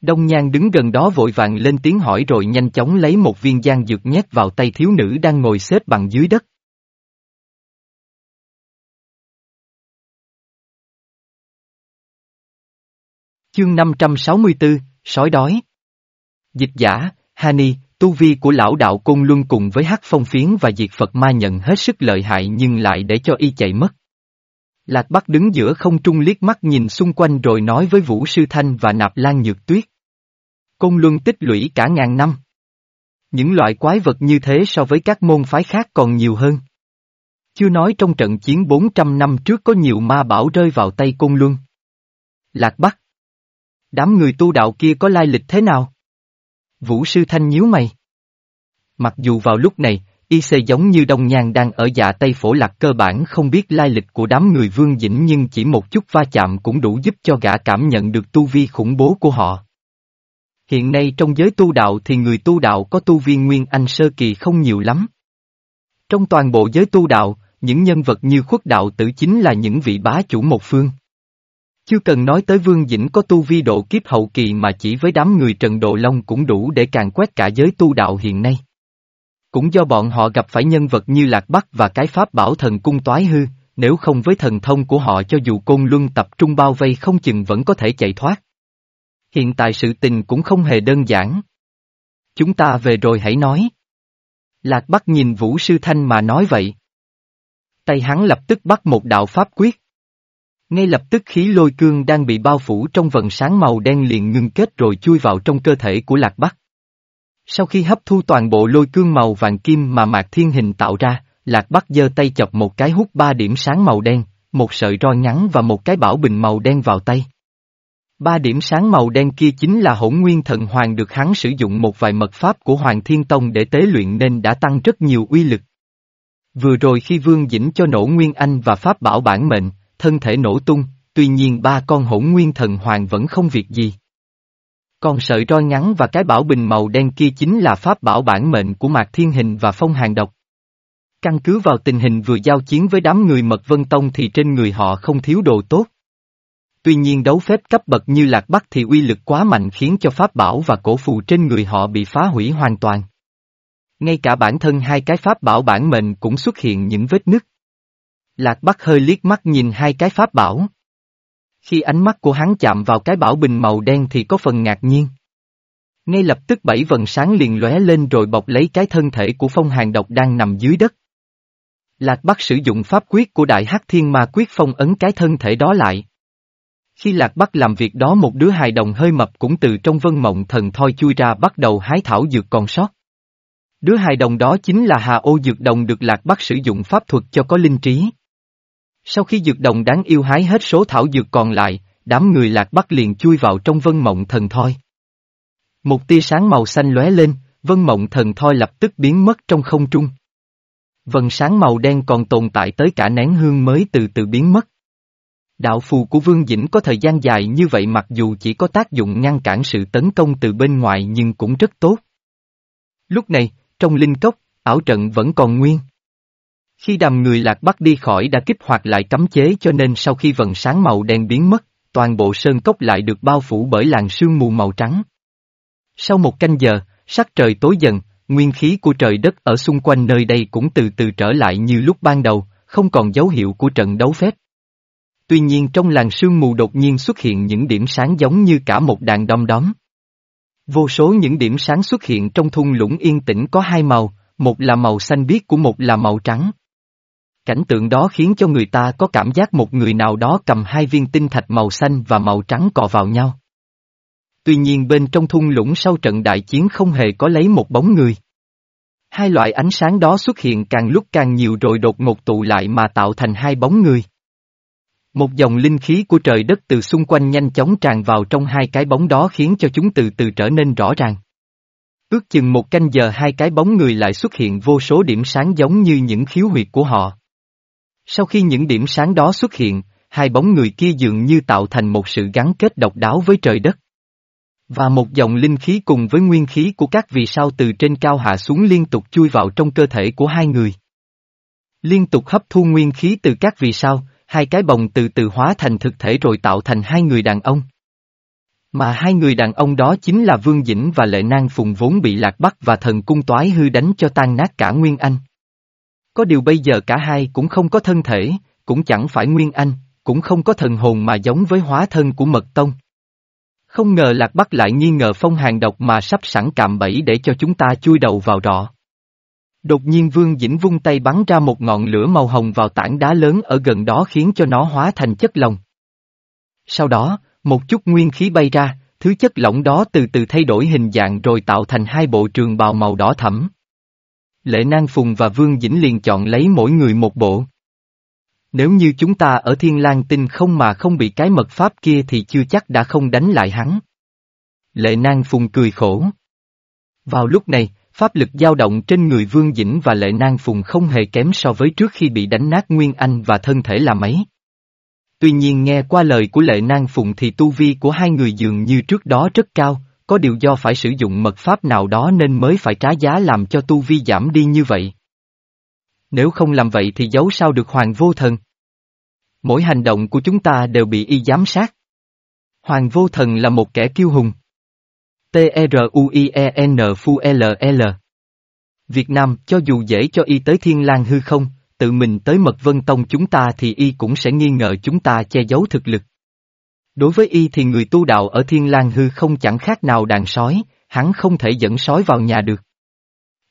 Đông Nhan đứng gần đó vội vàng lên tiếng hỏi rồi nhanh chóng lấy một viên giang dược nhét vào tay thiếu nữ đang ngồi xếp bằng dưới đất. Chương 564, Sói đói Dịch giả, Hani, tu vi của lão đạo Côn Luân cùng với hắc phong phiến và diệt Phật ma nhận hết sức lợi hại nhưng lại để cho y chạy mất. Lạc Bắc đứng giữa không trung liếc mắt nhìn xung quanh rồi nói với Vũ Sư Thanh và Nạp Lan Nhược Tuyết. Côn Luân tích lũy cả ngàn năm. Những loại quái vật như thế so với các môn phái khác còn nhiều hơn. Chưa nói trong trận chiến 400 năm trước có nhiều ma bảo rơi vào tay Côn Luân. Lạc Bắc. Đám người tu đạo kia có lai lịch thế nào? Vũ Sư Thanh nhíu mày. Mặc dù vào lúc này, Y xê giống như Đông Nhan đang ở dạ Tây Phổ Lạc cơ bản không biết lai lịch của đám người Vương Dĩnh nhưng chỉ một chút va chạm cũng đủ giúp cho gã cảm nhận được tu vi khủng bố của họ. Hiện nay trong giới tu đạo thì người tu đạo có tu vi Nguyên Anh Sơ Kỳ không nhiều lắm. Trong toàn bộ giới tu đạo, những nhân vật như khuất đạo tử chính là những vị bá chủ một phương. Chưa cần nói tới Vương Dĩnh có tu vi độ kiếp hậu kỳ mà chỉ với đám người Trần Độ Long cũng đủ để càng quét cả giới tu đạo hiện nay. Cũng do bọn họ gặp phải nhân vật như Lạc Bắc và cái pháp bảo thần cung toái hư, nếu không với thần thông của họ cho dù côn luân tập trung bao vây không chừng vẫn có thể chạy thoát. Hiện tại sự tình cũng không hề đơn giản. Chúng ta về rồi hãy nói. Lạc Bắc nhìn Vũ Sư Thanh mà nói vậy. Tay hắn lập tức bắt một đạo pháp quyết. Ngay lập tức khí lôi cương đang bị bao phủ trong vần sáng màu đen liền ngưng kết rồi chui vào trong cơ thể của Lạc Bắc. Sau khi hấp thu toàn bộ lôi cương màu vàng kim mà Mạc Thiên Hình tạo ra, Lạc Bắc giơ tay chọc một cái hút ba điểm sáng màu đen, một sợi roi ngắn và một cái bảo bình màu đen vào tay. Ba điểm sáng màu đen kia chính là hỗn nguyên thần hoàng được hắn sử dụng một vài mật pháp của Hoàng Thiên Tông để tế luyện nên đã tăng rất nhiều uy lực. Vừa rồi khi Vương Dĩnh cho nổ Nguyên Anh và Pháp bảo bản mệnh, thân thể nổ tung, tuy nhiên ba con hỗn nguyên thần hoàng vẫn không việc gì. Còn sợi roi ngắn và cái bảo bình màu đen kia chính là pháp bảo bản mệnh của Mạc Thiên Hình và Phong Hàng Độc. Căn cứ vào tình hình vừa giao chiến với đám người Mật Vân Tông thì trên người họ không thiếu đồ tốt. Tuy nhiên đấu phép cấp bậc như Lạc Bắc thì uy lực quá mạnh khiến cho pháp bảo và cổ phù trên người họ bị phá hủy hoàn toàn. Ngay cả bản thân hai cái pháp bảo bản mệnh cũng xuất hiện những vết nứt. Lạc Bắc hơi liếc mắt nhìn hai cái pháp bảo. Khi ánh mắt của hắn chạm vào cái bảo bình màu đen thì có phần ngạc nhiên. Ngay lập tức bảy vần sáng liền lóe lên rồi bọc lấy cái thân thể của phong hàng độc đang nằm dưới đất. Lạc Bắc sử dụng pháp quyết của Đại Hắc Thiên Ma quyết phong ấn cái thân thể đó lại. Khi Lạc Bắc làm việc đó một đứa hài đồng hơi mập cũng từ trong vân mộng thần thoi chui ra bắt đầu hái thảo dược còn sót. Đứa hài đồng đó chính là Hà Ô Dược Đồng được Lạc Bắc sử dụng pháp thuật cho có linh trí. Sau khi dược đồng đáng yêu hái hết số thảo dược còn lại, đám người lạc bắc liền chui vào trong vân mộng thần thoi. Một tia sáng màu xanh lóe lên, vân mộng thần thoi lập tức biến mất trong không trung. Vân sáng màu đen còn tồn tại tới cả nén hương mới từ từ biến mất. Đạo phù của Vương Dĩnh có thời gian dài như vậy mặc dù chỉ có tác dụng ngăn cản sự tấn công từ bên ngoài nhưng cũng rất tốt. Lúc này, trong linh cốc, ảo trận vẫn còn nguyên. Khi đàm người lạc bắc đi khỏi đã kích hoạt lại cấm chế cho nên sau khi vần sáng màu đen biến mất, toàn bộ sơn cốc lại được bao phủ bởi làn sương mù màu trắng. Sau một canh giờ, sắc trời tối dần, nguyên khí của trời đất ở xung quanh nơi đây cũng từ từ trở lại như lúc ban đầu, không còn dấu hiệu của trận đấu phép. Tuy nhiên trong làn sương mù đột nhiên xuất hiện những điểm sáng giống như cả một đàn đom đóm. Vô số những điểm sáng xuất hiện trong thung lũng yên tĩnh có hai màu, một là màu xanh biếc của một là màu trắng. Cảnh tượng đó khiến cho người ta có cảm giác một người nào đó cầm hai viên tinh thạch màu xanh và màu trắng cọ vào nhau. Tuy nhiên bên trong thung lũng sau trận đại chiến không hề có lấy một bóng người. Hai loại ánh sáng đó xuất hiện càng lúc càng nhiều rồi đột ngột tụ lại mà tạo thành hai bóng người. Một dòng linh khí của trời đất từ xung quanh nhanh chóng tràn vào trong hai cái bóng đó khiến cho chúng từ từ trở nên rõ ràng. Ước chừng một canh giờ hai cái bóng người lại xuất hiện vô số điểm sáng giống như những khiếu huyệt của họ. Sau khi những điểm sáng đó xuất hiện, hai bóng người kia dường như tạo thành một sự gắn kết độc đáo với trời đất. Và một dòng linh khí cùng với nguyên khí của các vì sao từ trên cao hạ xuống liên tục chui vào trong cơ thể của hai người. Liên tục hấp thu nguyên khí từ các vì sao, hai cái bồng từ từ hóa thành thực thể rồi tạo thành hai người đàn ông. Mà hai người đàn ông đó chính là Vương Dĩnh và Lệ Nang Phùng vốn bị Lạc Bắc và thần cung toái hư đánh cho tan nát cả Nguyên Anh. Có điều bây giờ cả hai cũng không có thân thể, cũng chẳng phải Nguyên Anh, cũng không có thần hồn mà giống với hóa thân của Mật Tông. Không ngờ Lạc Bắc lại nghi ngờ phong hàng độc mà sắp sẵn cạm bẫy để cho chúng ta chui đầu vào rọ. Đột nhiên Vương Dĩnh vung tay bắn ra một ngọn lửa màu hồng vào tảng đá lớn ở gần đó khiến cho nó hóa thành chất lỏng. Sau đó, một chút nguyên khí bay ra, thứ chất lỏng đó từ từ thay đổi hình dạng rồi tạo thành hai bộ trường bào màu đỏ thẫm. Lệ Nang Phùng và Vương Dĩnh liền chọn lấy mỗi người một bộ. Nếu như chúng ta ở Thiên lang Tinh không mà không bị cái mật pháp kia thì chưa chắc đã không đánh lại hắn. Lệ Nang Phùng cười khổ. Vào lúc này, pháp lực dao động trên người Vương Dĩnh và Lệ Nang Phùng không hề kém so với trước khi bị đánh nát Nguyên Anh và thân thể là mấy. Tuy nhiên nghe qua lời của Lệ Nang Phùng thì tu vi của hai người dường như trước đó rất cao, có điều do phải sử dụng mật pháp nào đó nên mới phải trả giá làm cho tu vi giảm đi như vậy. Nếu không làm vậy thì giấu sao được Hoàng Vô Thần. Mỗi hành động của chúng ta đều bị y giám sát. Hoàng Vô Thần là một kẻ kiêu hùng. T-R-U-I-E-N Phu L-L Việt Nam, cho dù dễ cho y tới thiên lang hư không, tự mình tới mật vân tông chúng ta thì y cũng sẽ nghi ngờ chúng ta che giấu thực lực. Đối với y thì người tu đạo ở thiên lang hư không chẳng khác nào đàn sói, hắn không thể dẫn sói vào nhà được.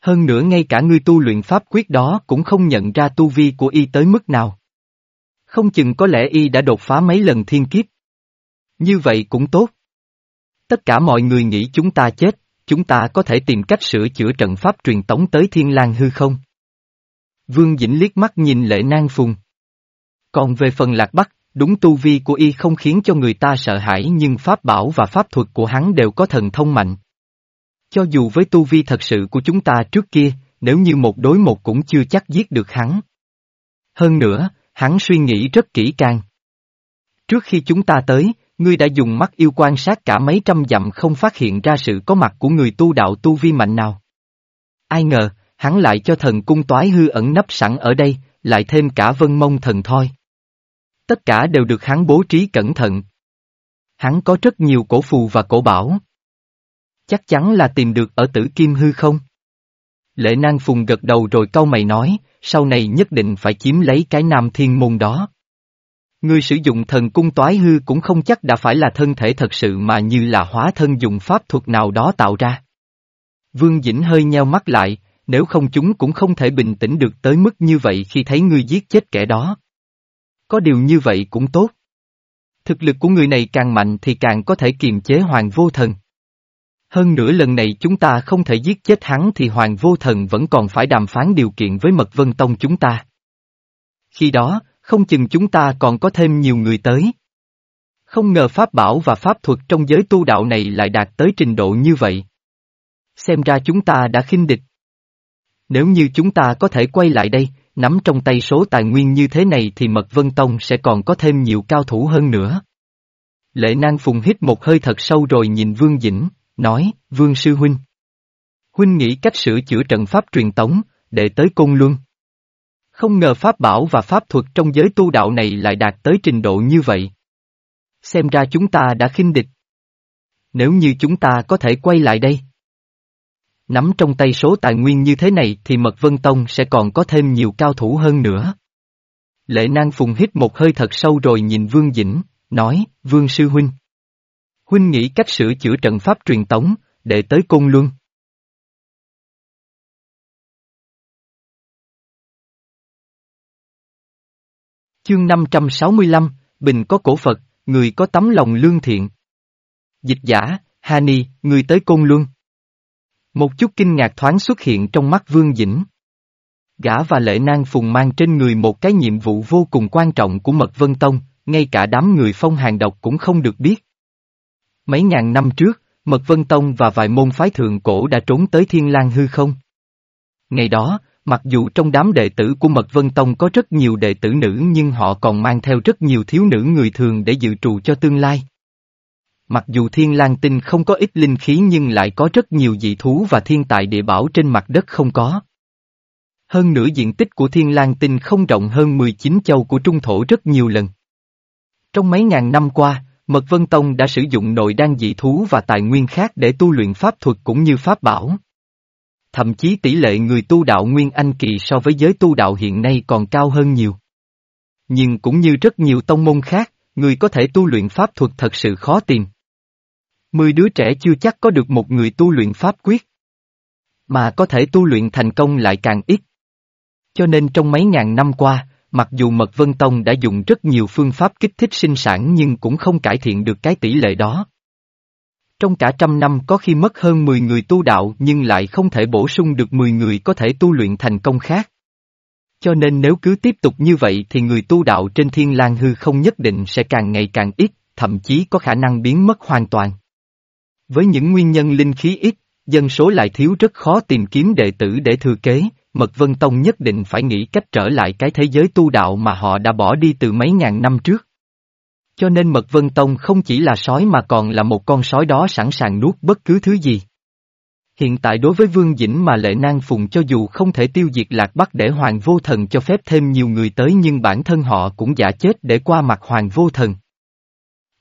Hơn nữa ngay cả người tu luyện pháp quyết đó cũng không nhận ra tu vi của y tới mức nào. Không chừng có lẽ y đã đột phá mấy lần thiên kiếp. Như vậy cũng tốt. Tất cả mọi người nghĩ chúng ta chết, chúng ta có thể tìm cách sửa chữa trận pháp truyền tống tới thiên lang hư không? Vương Dĩnh liếc mắt nhìn lệ nang phùng. Còn về phần lạc bắc, đúng tu vi của y không khiến cho người ta sợ hãi nhưng pháp bảo và pháp thuật của hắn đều có thần thông mạnh. Cho dù với tu vi thật sự của chúng ta trước kia, nếu như một đối một cũng chưa chắc giết được hắn. Hơn nữa, hắn suy nghĩ rất kỹ càng. Trước khi chúng ta tới, ngươi đã dùng mắt yêu quan sát cả mấy trăm dặm không phát hiện ra sự có mặt của người tu đạo tu vi mạnh nào. Ai ngờ, hắn lại cho thần cung toái hư ẩn nấp sẵn ở đây, lại thêm cả vân mông thần thoi. Tất cả đều được hắn bố trí cẩn thận. Hắn có rất nhiều cổ phù và cổ bảo. Chắc chắn là tìm được ở tử kim hư không? Lệ Nang Phùng gật đầu rồi câu mày nói, sau này nhất định phải chiếm lấy cái nam thiên môn đó. Người sử dụng thần cung toái hư cũng không chắc đã phải là thân thể thật sự mà như là hóa thân dùng pháp thuật nào đó tạo ra. Vương Dĩnh hơi nheo mắt lại, nếu không chúng cũng không thể bình tĩnh được tới mức như vậy khi thấy ngươi giết chết kẻ đó. Có điều như vậy cũng tốt. Thực lực của người này càng mạnh thì càng có thể kiềm chế hoàng vô thần. Hơn nữa lần này chúng ta không thể giết chết hắn thì hoàng vô thần vẫn còn phải đàm phán điều kiện với mật vân tông chúng ta. Khi đó, không chừng chúng ta còn có thêm nhiều người tới. Không ngờ pháp bảo và pháp thuật trong giới tu đạo này lại đạt tới trình độ như vậy. Xem ra chúng ta đã khinh địch. Nếu như chúng ta có thể quay lại đây, nắm trong tay số tài nguyên như thế này thì Mật Vân Tông sẽ còn có thêm nhiều cao thủ hơn nữa. Lệ Nang Phùng hít một hơi thật sâu rồi nhìn Vương Dĩnh, nói, Vương Sư Huynh. Huynh nghĩ cách sửa chữa trận pháp truyền tống, để tới Côn Luân. Không ngờ pháp bảo và pháp thuật trong giới tu đạo này lại đạt tới trình độ như vậy. Xem ra chúng ta đã khinh địch. Nếu như chúng ta có thể quay lại đây. Nắm trong tay số tài nguyên như thế này thì Mật Vân Tông sẽ còn có thêm nhiều cao thủ hơn nữa. Lệ Nang Phùng hít một hơi thật sâu rồi nhìn Vương Dĩnh, nói, Vương Sư Huynh. Huynh nghĩ cách sửa chữa trận pháp truyền tống, để tới Côn Luân. Chương 565, Bình có cổ Phật, người có tấm lòng lương thiện. Dịch giả, Hani, người tới Côn Luân. Một chút kinh ngạc thoáng xuất hiện trong mắt Vương Dĩnh. Gã và Lệ Nang Phùng mang trên người một cái nhiệm vụ vô cùng quan trọng của Mật Vân Tông, ngay cả đám người phong hàng độc cũng không được biết. Mấy ngàn năm trước, Mật Vân Tông và vài môn phái thượng cổ đã trốn tới Thiên lang hư không. Ngày đó, mặc dù trong đám đệ tử của Mật Vân Tông có rất nhiều đệ tử nữ nhưng họ còn mang theo rất nhiều thiếu nữ người thường để dự trù cho tương lai. Mặc dù Thiên lang tinh không có ít linh khí nhưng lại có rất nhiều dị thú và thiên tài địa bảo trên mặt đất không có. Hơn nửa diện tích của Thiên lang tinh không rộng hơn 19 châu của Trung Thổ rất nhiều lần. Trong mấy ngàn năm qua, Mật Vân Tông đã sử dụng nội đan dị thú và tài nguyên khác để tu luyện pháp thuật cũng như pháp bảo. Thậm chí tỷ lệ người tu đạo Nguyên Anh Kỳ so với giới tu đạo hiện nay còn cao hơn nhiều. Nhưng cũng như rất nhiều tông môn khác, người có thể tu luyện pháp thuật thật sự khó tìm. Mười đứa trẻ chưa chắc có được một người tu luyện pháp quyết. Mà có thể tu luyện thành công lại càng ít. Cho nên trong mấy ngàn năm qua, mặc dù Mật Vân Tông đã dùng rất nhiều phương pháp kích thích sinh sản nhưng cũng không cải thiện được cái tỷ lệ đó. Trong cả trăm năm có khi mất hơn 10 người tu đạo nhưng lại không thể bổ sung được 10 người có thể tu luyện thành công khác. Cho nên nếu cứ tiếp tục như vậy thì người tu đạo trên thiên lang hư không nhất định sẽ càng ngày càng ít, thậm chí có khả năng biến mất hoàn toàn. Với những nguyên nhân linh khí ít, dân số lại thiếu rất khó tìm kiếm đệ tử để thừa kế, Mật Vân Tông nhất định phải nghĩ cách trở lại cái thế giới tu đạo mà họ đã bỏ đi từ mấy ngàn năm trước. Cho nên Mật Vân Tông không chỉ là sói mà còn là một con sói đó sẵn sàng nuốt bất cứ thứ gì. Hiện tại đối với Vương Dĩnh mà Lệ Nang Phùng cho dù không thể tiêu diệt Lạc Bắc để Hoàng Vô Thần cho phép thêm nhiều người tới nhưng bản thân họ cũng giả chết để qua mặt Hoàng Vô Thần.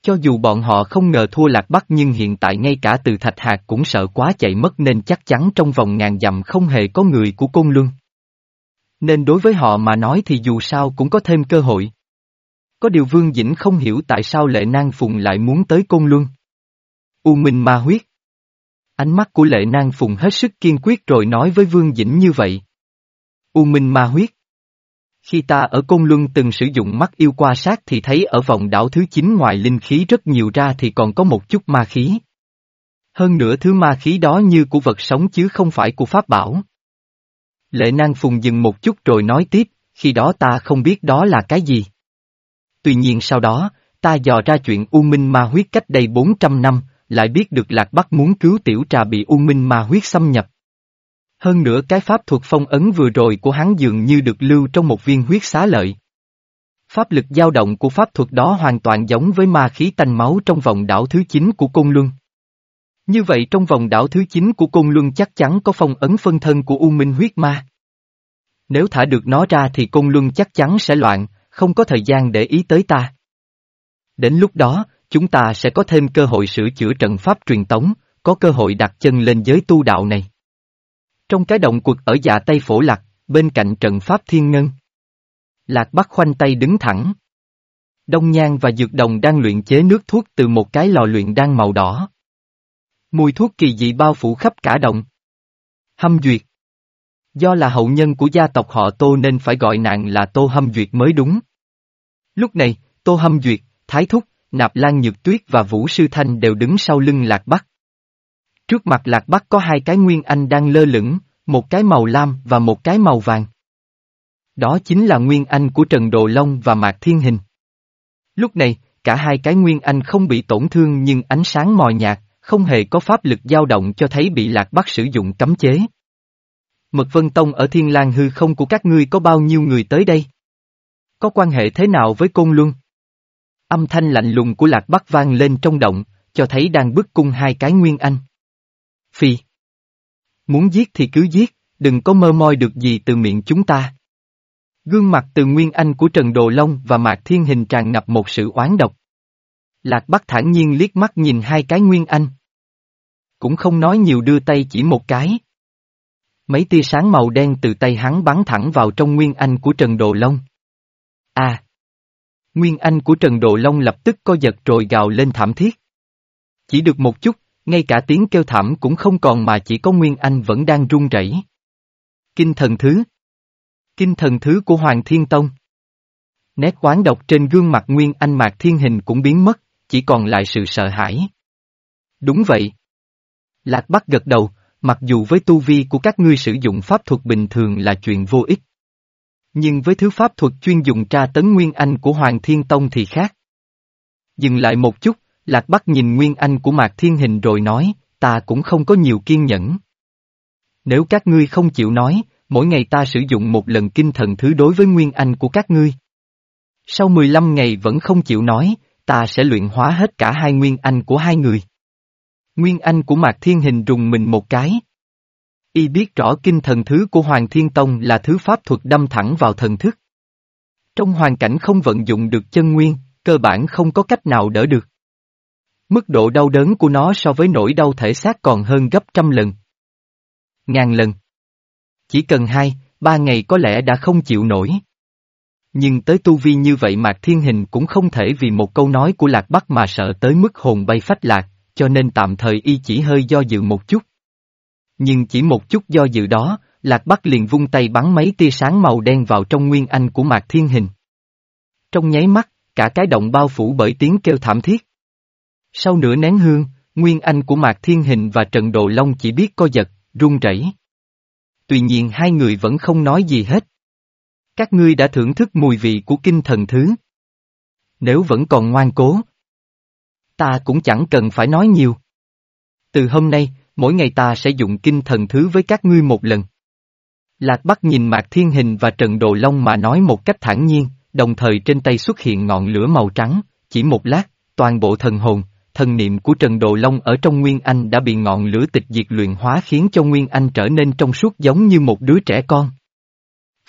Cho dù bọn họ không ngờ thua Lạc Bắc nhưng hiện tại ngay cả từ Thạch hạt cũng sợ quá chạy mất nên chắc chắn trong vòng ngàn dặm không hề có người của Côn Luân. Nên đối với họ mà nói thì dù sao cũng có thêm cơ hội. Có điều Vương Dĩnh không hiểu tại sao Lệ Nang Phùng lại muốn tới Côn Luân. U Minh Ma Huyết Ánh mắt của Lệ Nang Phùng hết sức kiên quyết rồi nói với Vương Dĩnh như vậy. U Minh Ma Huyết khi ta ở Côn Luân từng sử dụng mắt yêu qua sát thì thấy ở vòng đảo thứ 9 ngoài linh khí rất nhiều ra thì còn có một chút ma khí. Hơn nữa thứ ma khí đó như của vật sống chứ không phải của pháp bảo. Lệ Nang Phùng dừng một chút rồi nói tiếp, khi đó ta không biết đó là cái gì. Tuy nhiên sau đó, ta dò ra chuyện U Minh Ma huyết cách đây 400 năm, lại biết được Lạc Bắc muốn cứu tiểu trà bị U Minh Ma huyết xâm nhập. Hơn nữa cái pháp thuật phong ấn vừa rồi của hắn dường như được lưu trong một viên huyết xá lợi. Pháp lực dao động của pháp thuật đó hoàn toàn giống với ma khí tanh máu trong vòng đảo thứ 9 của Côn Luân. Như vậy trong vòng đảo thứ 9 của Côn Luân chắc chắn có phong ấn phân thân của U Minh huyết ma. Nếu thả được nó ra thì Côn Luân chắc chắn sẽ loạn, không có thời gian để ý tới ta. Đến lúc đó, chúng ta sẽ có thêm cơ hội sửa chữa trận pháp truyền tống, có cơ hội đặt chân lên giới tu đạo này. Trong cái động quật ở dạ Tây Phổ Lạc, bên cạnh trận pháp thiên ngân. Lạc Bắc khoanh tay đứng thẳng. Đông Nhan và Dược Đồng đang luyện chế nước thuốc từ một cái lò luyện đan màu đỏ. Mùi thuốc kỳ dị bao phủ khắp cả động. Hâm Duyệt Do là hậu nhân của gia tộc họ Tô nên phải gọi nạn là Tô Hâm Duyệt mới đúng. Lúc này, Tô Hâm Duyệt, Thái Thúc, Nạp Lan Nhược Tuyết và Vũ Sư Thanh đều đứng sau lưng Lạc Bắc. Trước mặt Lạc Bắc có hai cái Nguyên Anh đang lơ lửng, một cái màu lam và một cái màu vàng. Đó chính là Nguyên Anh của Trần Đồ Long và Mạc Thiên Hình. Lúc này, cả hai cái Nguyên Anh không bị tổn thương nhưng ánh sáng mòi nhạt, không hề có pháp lực dao động cho thấy bị Lạc Bắc sử dụng cấm chế. Mật Vân Tông ở Thiên lang hư không của các ngươi có bao nhiêu người tới đây? Có quan hệ thế nào với Côn Luân? Âm thanh lạnh lùng của Lạc Bắc vang lên trong động, cho thấy đang bức cung hai cái Nguyên Anh. Phi. Muốn giết thì cứ giết, đừng có mơ moi được gì từ miệng chúng ta. Gương mặt từ Nguyên Anh của Trần Đồ Long và Mạc Thiên Hình tràn ngập một sự oán độc. Lạc Bắc thản nhiên liếc mắt nhìn hai cái Nguyên Anh. Cũng không nói nhiều đưa tay chỉ một cái. Mấy tia sáng màu đen từ tay hắn bắn thẳng vào trong Nguyên Anh của Trần Đồ Long. À! Nguyên Anh của Trần Độ Long lập tức co giật rồi gào lên thảm thiết. Chỉ được một chút, ngay cả tiếng kêu thảm cũng không còn mà chỉ có Nguyên Anh vẫn đang run rẩy. Kinh thần thứ Kinh thần thứ của Hoàng Thiên Tông Nét quán độc trên gương mặt Nguyên Anh Mạc Thiên Hình cũng biến mất, chỉ còn lại sự sợ hãi. Đúng vậy. Lạc Bắc gật đầu, mặc dù với tu vi của các ngươi sử dụng pháp thuật bình thường là chuyện vô ích. Nhưng với thứ pháp thuật chuyên dùng tra tấn Nguyên Anh của Hoàng Thiên Tông thì khác. Dừng lại một chút, Lạc Bắc nhìn Nguyên Anh của Mạc Thiên Hình rồi nói, ta cũng không có nhiều kiên nhẫn. Nếu các ngươi không chịu nói, mỗi ngày ta sử dụng một lần kinh thần thứ đối với Nguyên Anh của các ngươi. Sau 15 ngày vẫn không chịu nói, ta sẽ luyện hóa hết cả hai Nguyên Anh của hai người. Nguyên Anh của Mạc Thiên Hình rùng mình một cái. Y biết rõ kinh thần thứ của Hoàng Thiên Tông là thứ pháp thuật đâm thẳng vào thần thức. Trong hoàn cảnh không vận dụng được chân nguyên, cơ bản không có cách nào đỡ được. Mức độ đau đớn của nó so với nỗi đau thể xác còn hơn gấp trăm lần. Ngàn lần. Chỉ cần hai, ba ngày có lẽ đã không chịu nổi. Nhưng tới tu vi như vậy Mạc Thiên Hình cũng không thể vì một câu nói của Lạc Bắc mà sợ tới mức hồn bay phách lạc, cho nên tạm thời y chỉ hơi do dự một chút. Nhưng chỉ một chút do dự đó, Lạc Bắc liền vung tay bắn mấy tia sáng màu đen vào trong nguyên anh của Mạc Thiên Hình. Trong nháy mắt, cả cái động bao phủ bởi tiếng kêu thảm thiết. Sau nửa nén hương, nguyên anh của Mạc Thiên Hình và Trần Đồ Long chỉ biết co giật, run rẩy. Tuy nhiên hai người vẫn không nói gì hết. Các ngươi đã thưởng thức mùi vị của kinh thần thứ. Nếu vẫn còn ngoan cố, ta cũng chẳng cần phải nói nhiều. Từ hôm nay, mỗi ngày ta sẽ dụng kinh thần thứ với các ngươi một lần. Lạc Bắc nhìn Mạc Thiên Hình và Trần Đồ Long mà nói một cách thản nhiên, đồng thời trên tay xuất hiện ngọn lửa màu trắng, chỉ một lát, toàn bộ thần hồn, thần niệm của Trần Đồ Long ở trong Nguyên Anh đã bị ngọn lửa tịch diệt luyện hóa khiến cho Nguyên Anh trở nên trong suốt giống như một đứa trẻ con.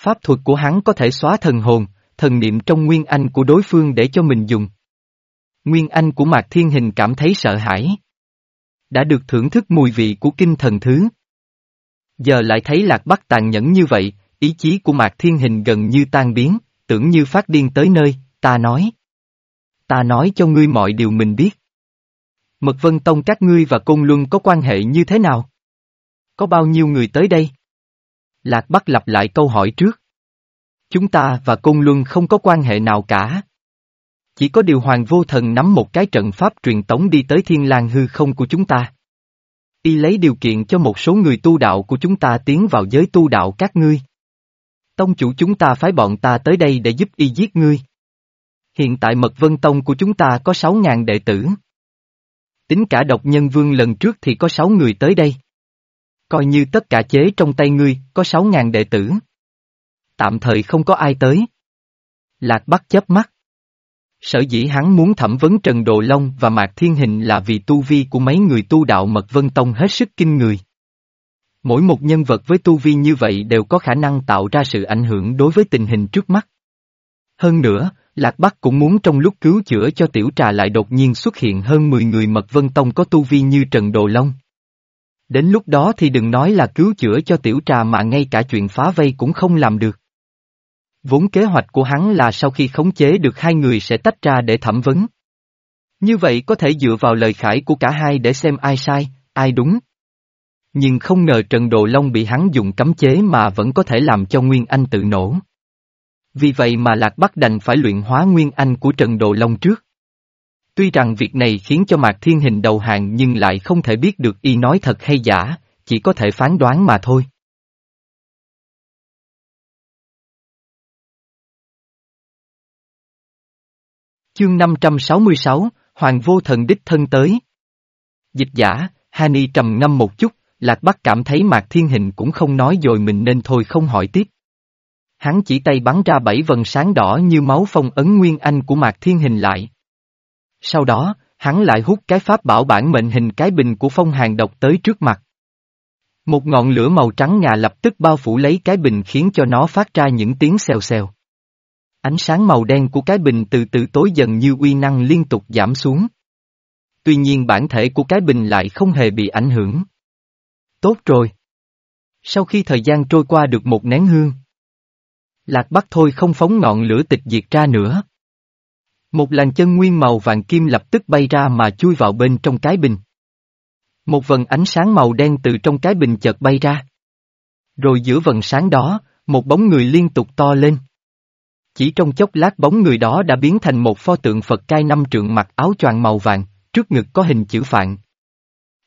Pháp thuật của hắn có thể xóa thần hồn, thần niệm trong Nguyên Anh của đối phương để cho mình dùng. Nguyên Anh của Mạc Thiên Hình cảm thấy sợ hãi. Đã được thưởng thức mùi vị của kinh thần thứ. Giờ lại thấy Lạc Bắc tàn nhẫn như vậy, ý chí của Mạc Thiên Hình gần như tan biến, tưởng như phát điên tới nơi, ta nói. Ta nói cho ngươi mọi điều mình biết. Mật Vân Tông các ngươi và Côn Luân có quan hệ như thế nào? Có bao nhiêu người tới đây? Lạc Bắc lặp lại câu hỏi trước. Chúng ta và Côn Luân không có quan hệ nào cả. Chỉ có điều Hoàng Vô Thần nắm một cái trận pháp truyền tống đi tới thiên lang hư không của chúng ta. Y lấy điều kiện cho một số người tu đạo của chúng ta tiến vào giới tu đạo các ngươi. Tông chủ chúng ta phái bọn ta tới đây để giúp y giết ngươi. Hiện tại mật vân tông của chúng ta có 6.000 đệ tử. Tính cả độc nhân vương lần trước thì có sáu người tới đây. Coi như tất cả chế trong tay ngươi, có sáu ngàn đệ tử. Tạm thời không có ai tới. Lạc Bắc chớp mắt. Sở dĩ hắn muốn thẩm vấn Trần Đồ Long và Mạc Thiên Hình là vì tu vi của mấy người tu đạo Mật Vân Tông hết sức kinh người. Mỗi một nhân vật với tu vi như vậy đều có khả năng tạo ra sự ảnh hưởng đối với tình hình trước mắt. Hơn nữa, Lạc Bắc cũng muốn trong lúc cứu chữa cho tiểu trà lại đột nhiên xuất hiện hơn 10 người Mật Vân Tông có tu vi như Trần Đồ Long. Đến lúc đó thì đừng nói là cứu chữa cho tiểu trà mà ngay cả chuyện phá vây cũng không làm được. Vốn kế hoạch của hắn là sau khi khống chế được hai người sẽ tách ra để thẩm vấn. Như vậy có thể dựa vào lời khải của cả hai để xem ai sai, ai đúng. Nhưng không ngờ Trần Đồ Long bị hắn dùng cấm chế mà vẫn có thể làm cho Nguyên Anh tự nổ. Vì vậy mà Lạc Bắc đành phải luyện hóa Nguyên Anh của Trần Đồ Long trước. Tuy rằng việc này khiến cho Mạc Thiên Hình đầu hàng nhưng lại không thể biết được y nói thật hay giả, chỉ có thể phán đoán mà thôi. Chương 566, Hoàng Vô Thần Đích Thân tới. Dịch giả, Hani trầm ngâm một chút, Lạc Bắc cảm thấy Mạc Thiên Hình cũng không nói rồi mình nên thôi không hỏi tiếp. Hắn chỉ tay bắn ra bảy vần sáng đỏ như máu phong ấn nguyên anh của Mạc Thiên Hình lại. Sau đó, hắn lại hút cái pháp bảo bản mệnh hình cái bình của phong hàng độc tới trước mặt. Một ngọn lửa màu trắng ngà lập tức bao phủ lấy cái bình khiến cho nó phát ra những tiếng xèo xèo. Ánh sáng màu đen của cái bình từ từ tối dần như uy năng liên tục giảm xuống. Tuy nhiên bản thể của cái bình lại không hề bị ảnh hưởng. Tốt rồi. Sau khi thời gian trôi qua được một nén hương. Lạc Bắc thôi không phóng ngọn lửa tịch diệt ra nữa. Một làn chân nguyên màu vàng kim lập tức bay ra mà chui vào bên trong cái bình. Một vần ánh sáng màu đen từ trong cái bình chợt bay ra. Rồi giữa vần sáng đó, một bóng người liên tục to lên. Chỉ trong chốc lát bóng người đó đã biến thành một pho tượng Phật cai năm trượng mặc áo choàng màu vàng, trước ngực có hình chữ phạn.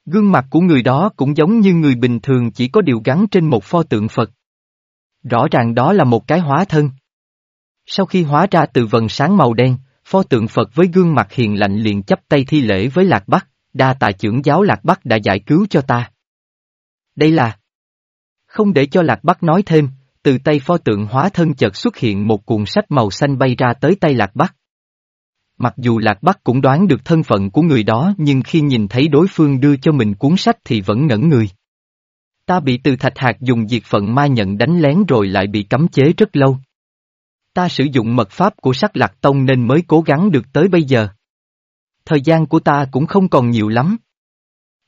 Gương mặt của người đó cũng giống như người bình thường chỉ có điều gắn trên một pho tượng Phật. Rõ ràng đó là một cái hóa thân. Sau khi hóa ra từ vần sáng màu đen, pho tượng Phật với gương mặt hiền lạnh liền chấp tay thi lễ với Lạc Bắc, đa tài trưởng giáo Lạc Bắc đã giải cứu cho ta. Đây là... Không để cho Lạc Bắc nói thêm, từ tay pho tượng hóa thân chợt xuất hiện một cuộn sách màu xanh bay ra tới tay Lạc Bắc. Mặc dù Lạc Bắc cũng đoán được thân phận của người đó nhưng khi nhìn thấy đối phương đưa cho mình cuốn sách thì vẫn ngẩn người. Ta bị từ thạch hạt dùng diệt phận ma nhận đánh lén rồi lại bị cấm chế rất lâu. Ta sử dụng mật pháp của sắc lạc tông nên mới cố gắng được tới bây giờ. Thời gian của ta cũng không còn nhiều lắm.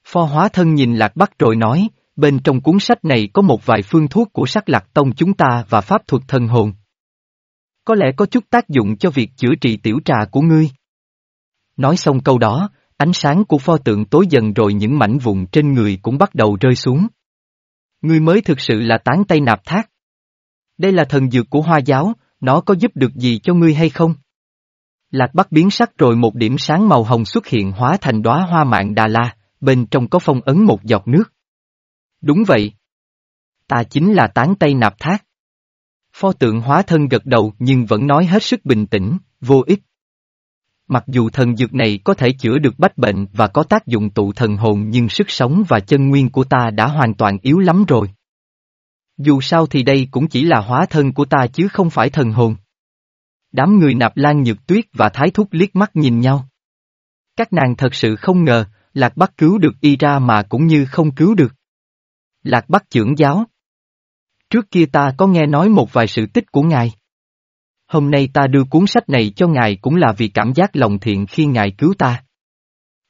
Pho hóa thân nhìn lạc bắc rồi nói, bên trong cuốn sách này có một vài phương thuốc của sắc lạc tông chúng ta và pháp thuật thần hồn. Có lẽ có chút tác dụng cho việc chữa trị tiểu trà của ngươi. Nói xong câu đó, ánh sáng của pho tượng tối dần rồi những mảnh vụn trên người cũng bắt đầu rơi xuống. Ngươi mới thực sự là tán tay nạp thác. Đây là thần dược của hoa giáo, nó có giúp được gì cho ngươi hay không? Lạc Bắc biến sắc rồi một điểm sáng màu hồng xuất hiện hóa thành đóa hoa mạng Đà La, bên trong có phong ấn một giọt nước. Đúng vậy. Ta chính là tán tây nạp thác. Pho tượng hóa thân gật đầu nhưng vẫn nói hết sức bình tĩnh, vô ích. Mặc dù thần dược này có thể chữa được bách bệnh và có tác dụng tụ thần hồn nhưng sức sống và chân nguyên của ta đã hoàn toàn yếu lắm rồi. Dù sao thì đây cũng chỉ là hóa thân của ta chứ không phải thần hồn. Đám người nạp lan nhược tuyết và thái thúc liếc mắt nhìn nhau. Các nàng thật sự không ngờ, Lạc Bắc cứu được y ra mà cũng như không cứu được. Lạc Bắc trưởng giáo. Trước kia ta có nghe nói một vài sự tích của ngài. Hôm nay ta đưa cuốn sách này cho ngài cũng là vì cảm giác lòng thiện khi ngài cứu ta.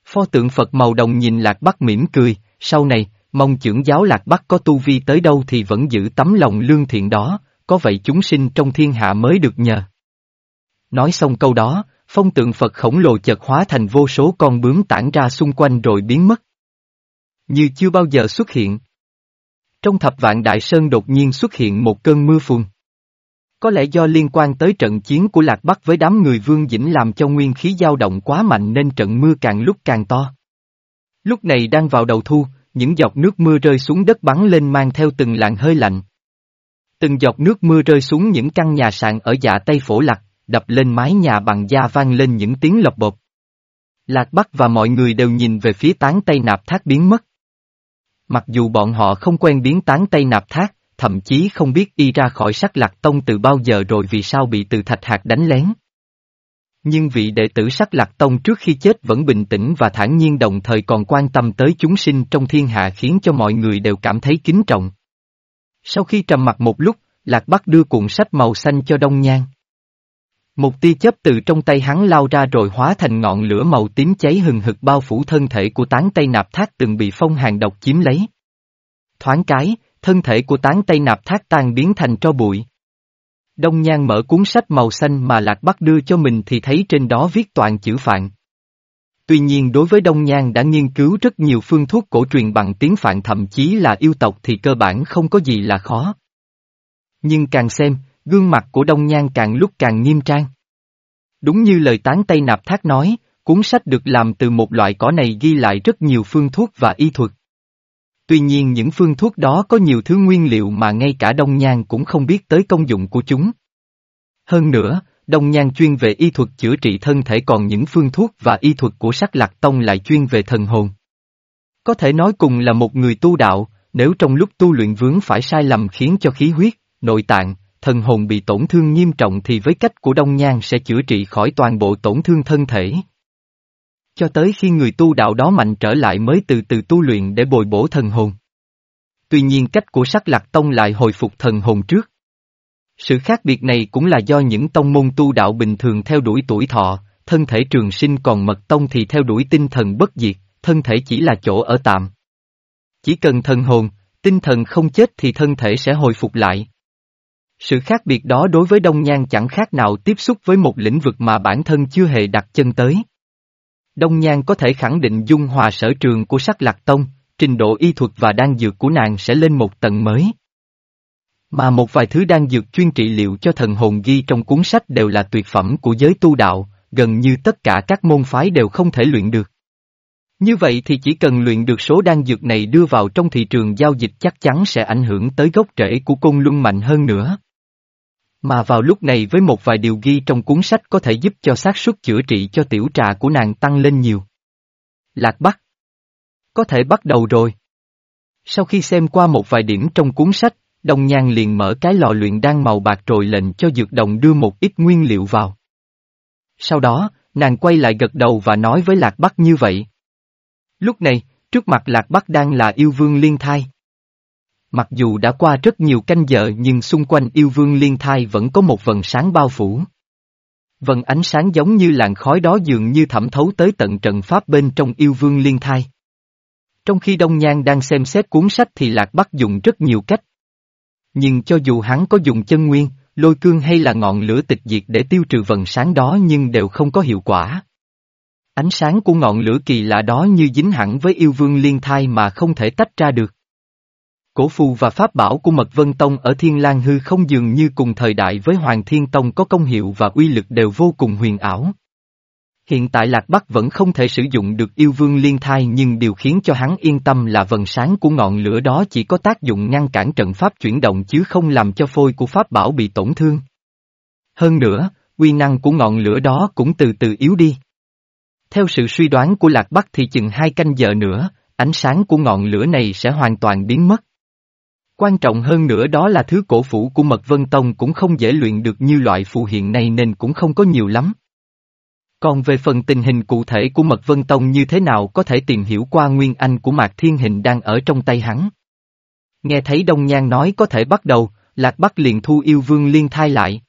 Pho tượng Phật màu đồng nhìn Lạc Bắc mỉm cười, sau này, mong trưởng giáo Lạc Bắc có tu vi tới đâu thì vẫn giữ tấm lòng lương thiện đó, có vậy chúng sinh trong thiên hạ mới được nhờ. Nói xong câu đó, phong tượng Phật khổng lồ chợt hóa thành vô số con bướm tản ra xung quanh rồi biến mất. Như chưa bao giờ xuất hiện. Trong thập vạn đại sơn đột nhiên xuất hiện một cơn mưa phùn. Có lẽ do liên quan tới trận chiến của Lạc Bắc với đám người Vương Dĩnh làm cho nguyên khí dao động quá mạnh nên trận mưa càng lúc càng to. Lúc này đang vào đầu thu, những giọt nước mưa rơi xuống đất bắn lên mang theo từng làn hơi lạnh. Từng giọt nước mưa rơi xuống những căn nhà sàn ở dạ Tây Phổ Lạc, đập lên mái nhà bằng da vang lên những tiếng lọc bột. Lạc Bắc và mọi người đều nhìn về phía tán Tây Nạp Thác biến mất. Mặc dù bọn họ không quen biến tán Tây Nạp Thác, thậm chí không biết y ra khỏi sắc lạc tông từ bao giờ rồi vì sao bị từ thạch hạt đánh lén. Nhưng vị đệ tử sắc lạc tông trước khi chết vẫn bình tĩnh và thản nhiên đồng thời còn quan tâm tới chúng sinh trong thiên hạ khiến cho mọi người đều cảm thấy kính trọng. Sau khi trầm mặt một lúc, Lạc Bắc đưa cuộn sách màu xanh cho Đông Nhan. Một tia chớp từ trong tay hắn lao ra rồi hóa thành ngọn lửa màu tím cháy hừng hực bao phủ thân thể của tán tây nạp thác từng bị phong hàng độc chiếm lấy. Thoáng cái, thân thể của tán tây nạp thác tan biến thành tro bụi. Đông Nhan mở cuốn sách màu xanh mà Lạc Bắc đưa cho mình thì thấy trên đó viết toàn chữ Phạn. Tuy nhiên đối với Đông Nhan đã nghiên cứu rất nhiều phương thuốc cổ truyền bằng tiếng Phạn thậm chí là yêu tộc thì cơ bản không có gì là khó. Nhưng càng xem, gương mặt của Đông Nhan càng lúc càng nghiêm trang. Đúng như lời tán Tây Nạp Thác nói, cuốn sách được làm từ một loại cỏ này ghi lại rất nhiều phương thuốc và y thuật. Tuy nhiên những phương thuốc đó có nhiều thứ nguyên liệu mà ngay cả Đông Nhan cũng không biết tới công dụng của chúng. Hơn nữa, Đông Nhan chuyên về y thuật chữa trị thân thể còn những phương thuốc và y thuật của sắc lạc tông lại chuyên về thần hồn. Có thể nói cùng là một người tu đạo, nếu trong lúc tu luyện vướng phải sai lầm khiến cho khí huyết, nội tạng, thần hồn bị tổn thương nghiêm trọng thì với cách của Đông Nhan sẽ chữa trị khỏi toàn bộ tổn thương thân thể. Cho tới khi người tu đạo đó mạnh trở lại mới từ từ tu luyện để bồi bổ thần hồn. Tuy nhiên cách của sắc lạc tông lại hồi phục thần hồn trước. Sự khác biệt này cũng là do những tông môn tu đạo bình thường theo đuổi tuổi thọ, thân thể trường sinh còn mật tông thì theo đuổi tinh thần bất diệt, thân thể chỉ là chỗ ở tạm. Chỉ cần thần hồn, tinh thần không chết thì thân thể sẽ hồi phục lại. Sự khác biệt đó đối với Đông Nhan chẳng khác nào tiếp xúc với một lĩnh vực mà bản thân chưa hề đặt chân tới. Đông Nhan có thể khẳng định dung hòa sở trường của sắc lạc tông, trình độ y thuật và đan dược của nàng sẽ lên một tầng mới. Mà một vài thứ đan dược chuyên trị liệu cho thần hồn ghi trong cuốn sách đều là tuyệt phẩm của giới tu đạo, gần như tất cả các môn phái đều không thể luyện được. Như vậy thì chỉ cần luyện được số đan dược này đưa vào trong thị trường giao dịch chắc chắn sẽ ảnh hưởng tới gốc rễ của côn luân mạnh hơn nữa. Mà vào lúc này với một vài điều ghi trong cuốn sách có thể giúp cho xác suất chữa trị cho tiểu trà của nàng tăng lên nhiều. Lạc Bắc Có thể bắt đầu rồi. Sau khi xem qua một vài điểm trong cuốn sách, Đông Nhan liền mở cái lò luyện đan màu bạc rồi lệnh cho dược đồng đưa một ít nguyên liệu vào. Sau đó, nàng quay lại gật đầu và nói với Lạc Bắc như vậy. Lúc này, trước mặt Lạc Bắc đang là yêu vương liên thai. Mặc dù đã qua rất nhiều canh giờ nhưng xung quanh yêu vương liên thai vẫn có một vần sáng bao phủ. Vần ánh sáng giống như làn khói đó dường như thẩm thấu tới tận trận pháp bên trong yêu vương liên thai. Trong khi Đông Nhan đang xem xét cuốn sách thì Lạc Bắc dùng rất nhiều cách. Nhưng cho dù hắn có dùng chân nguyên, lôi cương hay là ngọn lửa tịch diệt để tiêu trừ vần sáng đó nhưng đều không có hiệu quả. Ánh sáng của ngọn lửa kỳ lạ đó như dính hẳn với yêu vương liên thai mà không thể tách ra được. Cổ phù và pháp bảo của Mật Vân Tông ở Thiên Lang Hư không dường như cùng thời đại với Hoàng Thiên Tông có công hiệu và uy lực đều vô cùng huyền ảo. Hiện tại Lạc Bắc vẫn không thể sử dụng được yêu vương liên thai nhưng điều khiến cho hắn yên tâm là vần sáng của ngọn lửa đó chỉ có tác dụng ngăn cản trận pháp chuyển động chứ không làm cho phôi của pháp bảo bị tổn thương. Hơn nữa, uy năng của ngọn lửa đó cũng từ từ yếu đi. Theo sự suy đoán của Lạc Bắc thì chừng hai canh giờ nữa, ánh sáng của ngọn lửa này sẽ hoàn toàn biến mất. Quan trọng hơn nữa đó là thứ cổ phủ của Mật Vân Tông cũng không dễ luyện được như loại phù hiện này nên cũng không có nhiều lắm. Còn về phần tình hình cụ thể của Mật Vân Tông như thế nào có thể tìm hiểu qua nguyên anh của Mạc Thiên Hình đang ở trong tay hắn. Nghe thấy Đông Nhan nói có thể bắt đầu, Lạc Bắc liền thu yêu vương liên thai lại.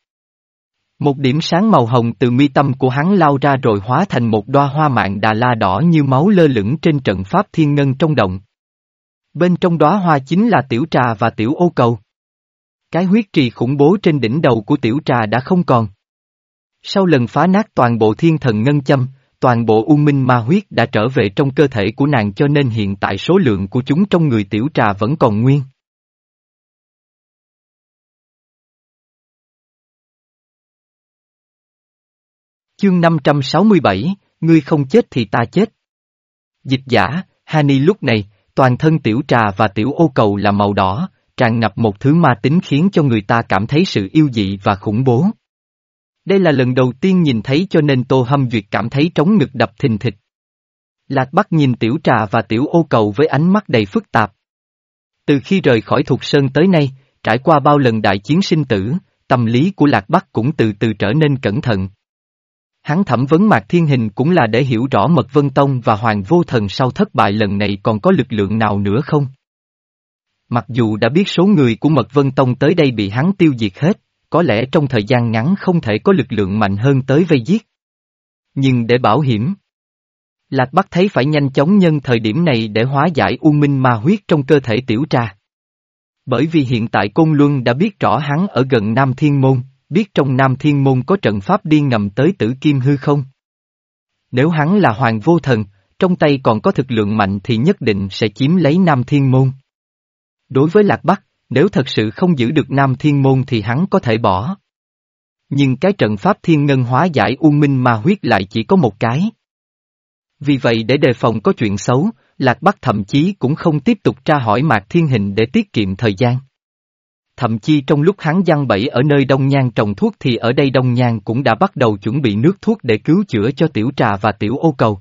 Một điểm sáng màu hồng từ mi tâm của hắn lao ra rồi hóa thành một đoa hoa mạng đà la đỏ như máu lơ lửng trên trận pháp thiên ngân trong động. Bên trong đóa hoa chính là tiểu trà và tiểu ô cầu. Cái huyết trì khủng bố trên đỉnh đầu của tiểu trà đã không còn. Sau lần phá nát toàn bộ thiên thần ngân châm, toàn bộ u minh ma huyết đã trở về trong cơ thể của nàng cho nên hiện tại số lượng của chúng trong người tiểu trà vẫn còn nguyên. Chương 567, ngươi không chết thì ta chết. Dịch giả, Hani lúc này, toàn thân tiểu trà và tiểu ô cầu là màu đỏ, tràn ngập một thứ ma tính khiến cho người ta cảm thấy sự yêu dị và khủng bố. Đây là lần đầu tiên nhìn thấy cho nên Tô Hâm Duyệt cảm thấy trống ngực đập thình thịch. Lạc Bắc nhìn tiểu trà và tiểu ô cầu với ánh mắt đầy phức tạp. Từ khi rời khỏi Thục Sơn tới nay, trải qua bao lần đại chiến sinh tử, tâm lý của Lạc Bắc cũng từ từ trở nên cẩn thận. Hắn thẩm vấn Mạc Thiên Hình cũng là để hiểu rõ Mật Vân Tông và Hoàng Vô Thần sau thất bại lần này còn có lực lượng nào nữa không. Mặc dù đã biết số người của Mật Vân Tông tới đây bị hắn tiêu diệt hết, có lẽ trong thời gian ngắn không thể có lực lượng mạnh hơn tới vây giết. Nhưng để bảo hiểm, Lạc Bắc thấy phải nhanh chóng nhân thời điểm này để hóa giải u minh ma huyết trong cơ thể tiểu tra. Bởi vì hiện tại Côn Luân đã biết rõ hắn ở gần Nam Thiên Môn, biết trong Nam Thiên Môn có trận pháp điên ngầm tới tử kim hư không. Nếu hắn là hoàng vô thần, trong tay còn có thực lượng mạnh thì nhất định sẽ chiếm lấy Nam Thiên Môn. Đối với Lạc Bắc, nếu thật sự không giữ được Nam Thiên Môn thì hắn có thể bỏ. Nhưng cái trận pháp thiên ngân hóa giải u minh mà huyết lại chỉ có một cái. Vì vậy để đề phòng có chuyện xấu, Lạc Bắc thậm chí cũng không tiếp tục tra hỏi Mạc Thiên Hình để tiết kiệm thời gian. Thậm chí trong lúc hắn giăng bẫy ở nơi Đông Nhan trồng thuốc thì ở đây Đông Nhan cũng đã bắt đầu chuẩn bị nước thuốc để cứu chữa cho tiểu trà và tiểu ô cầu.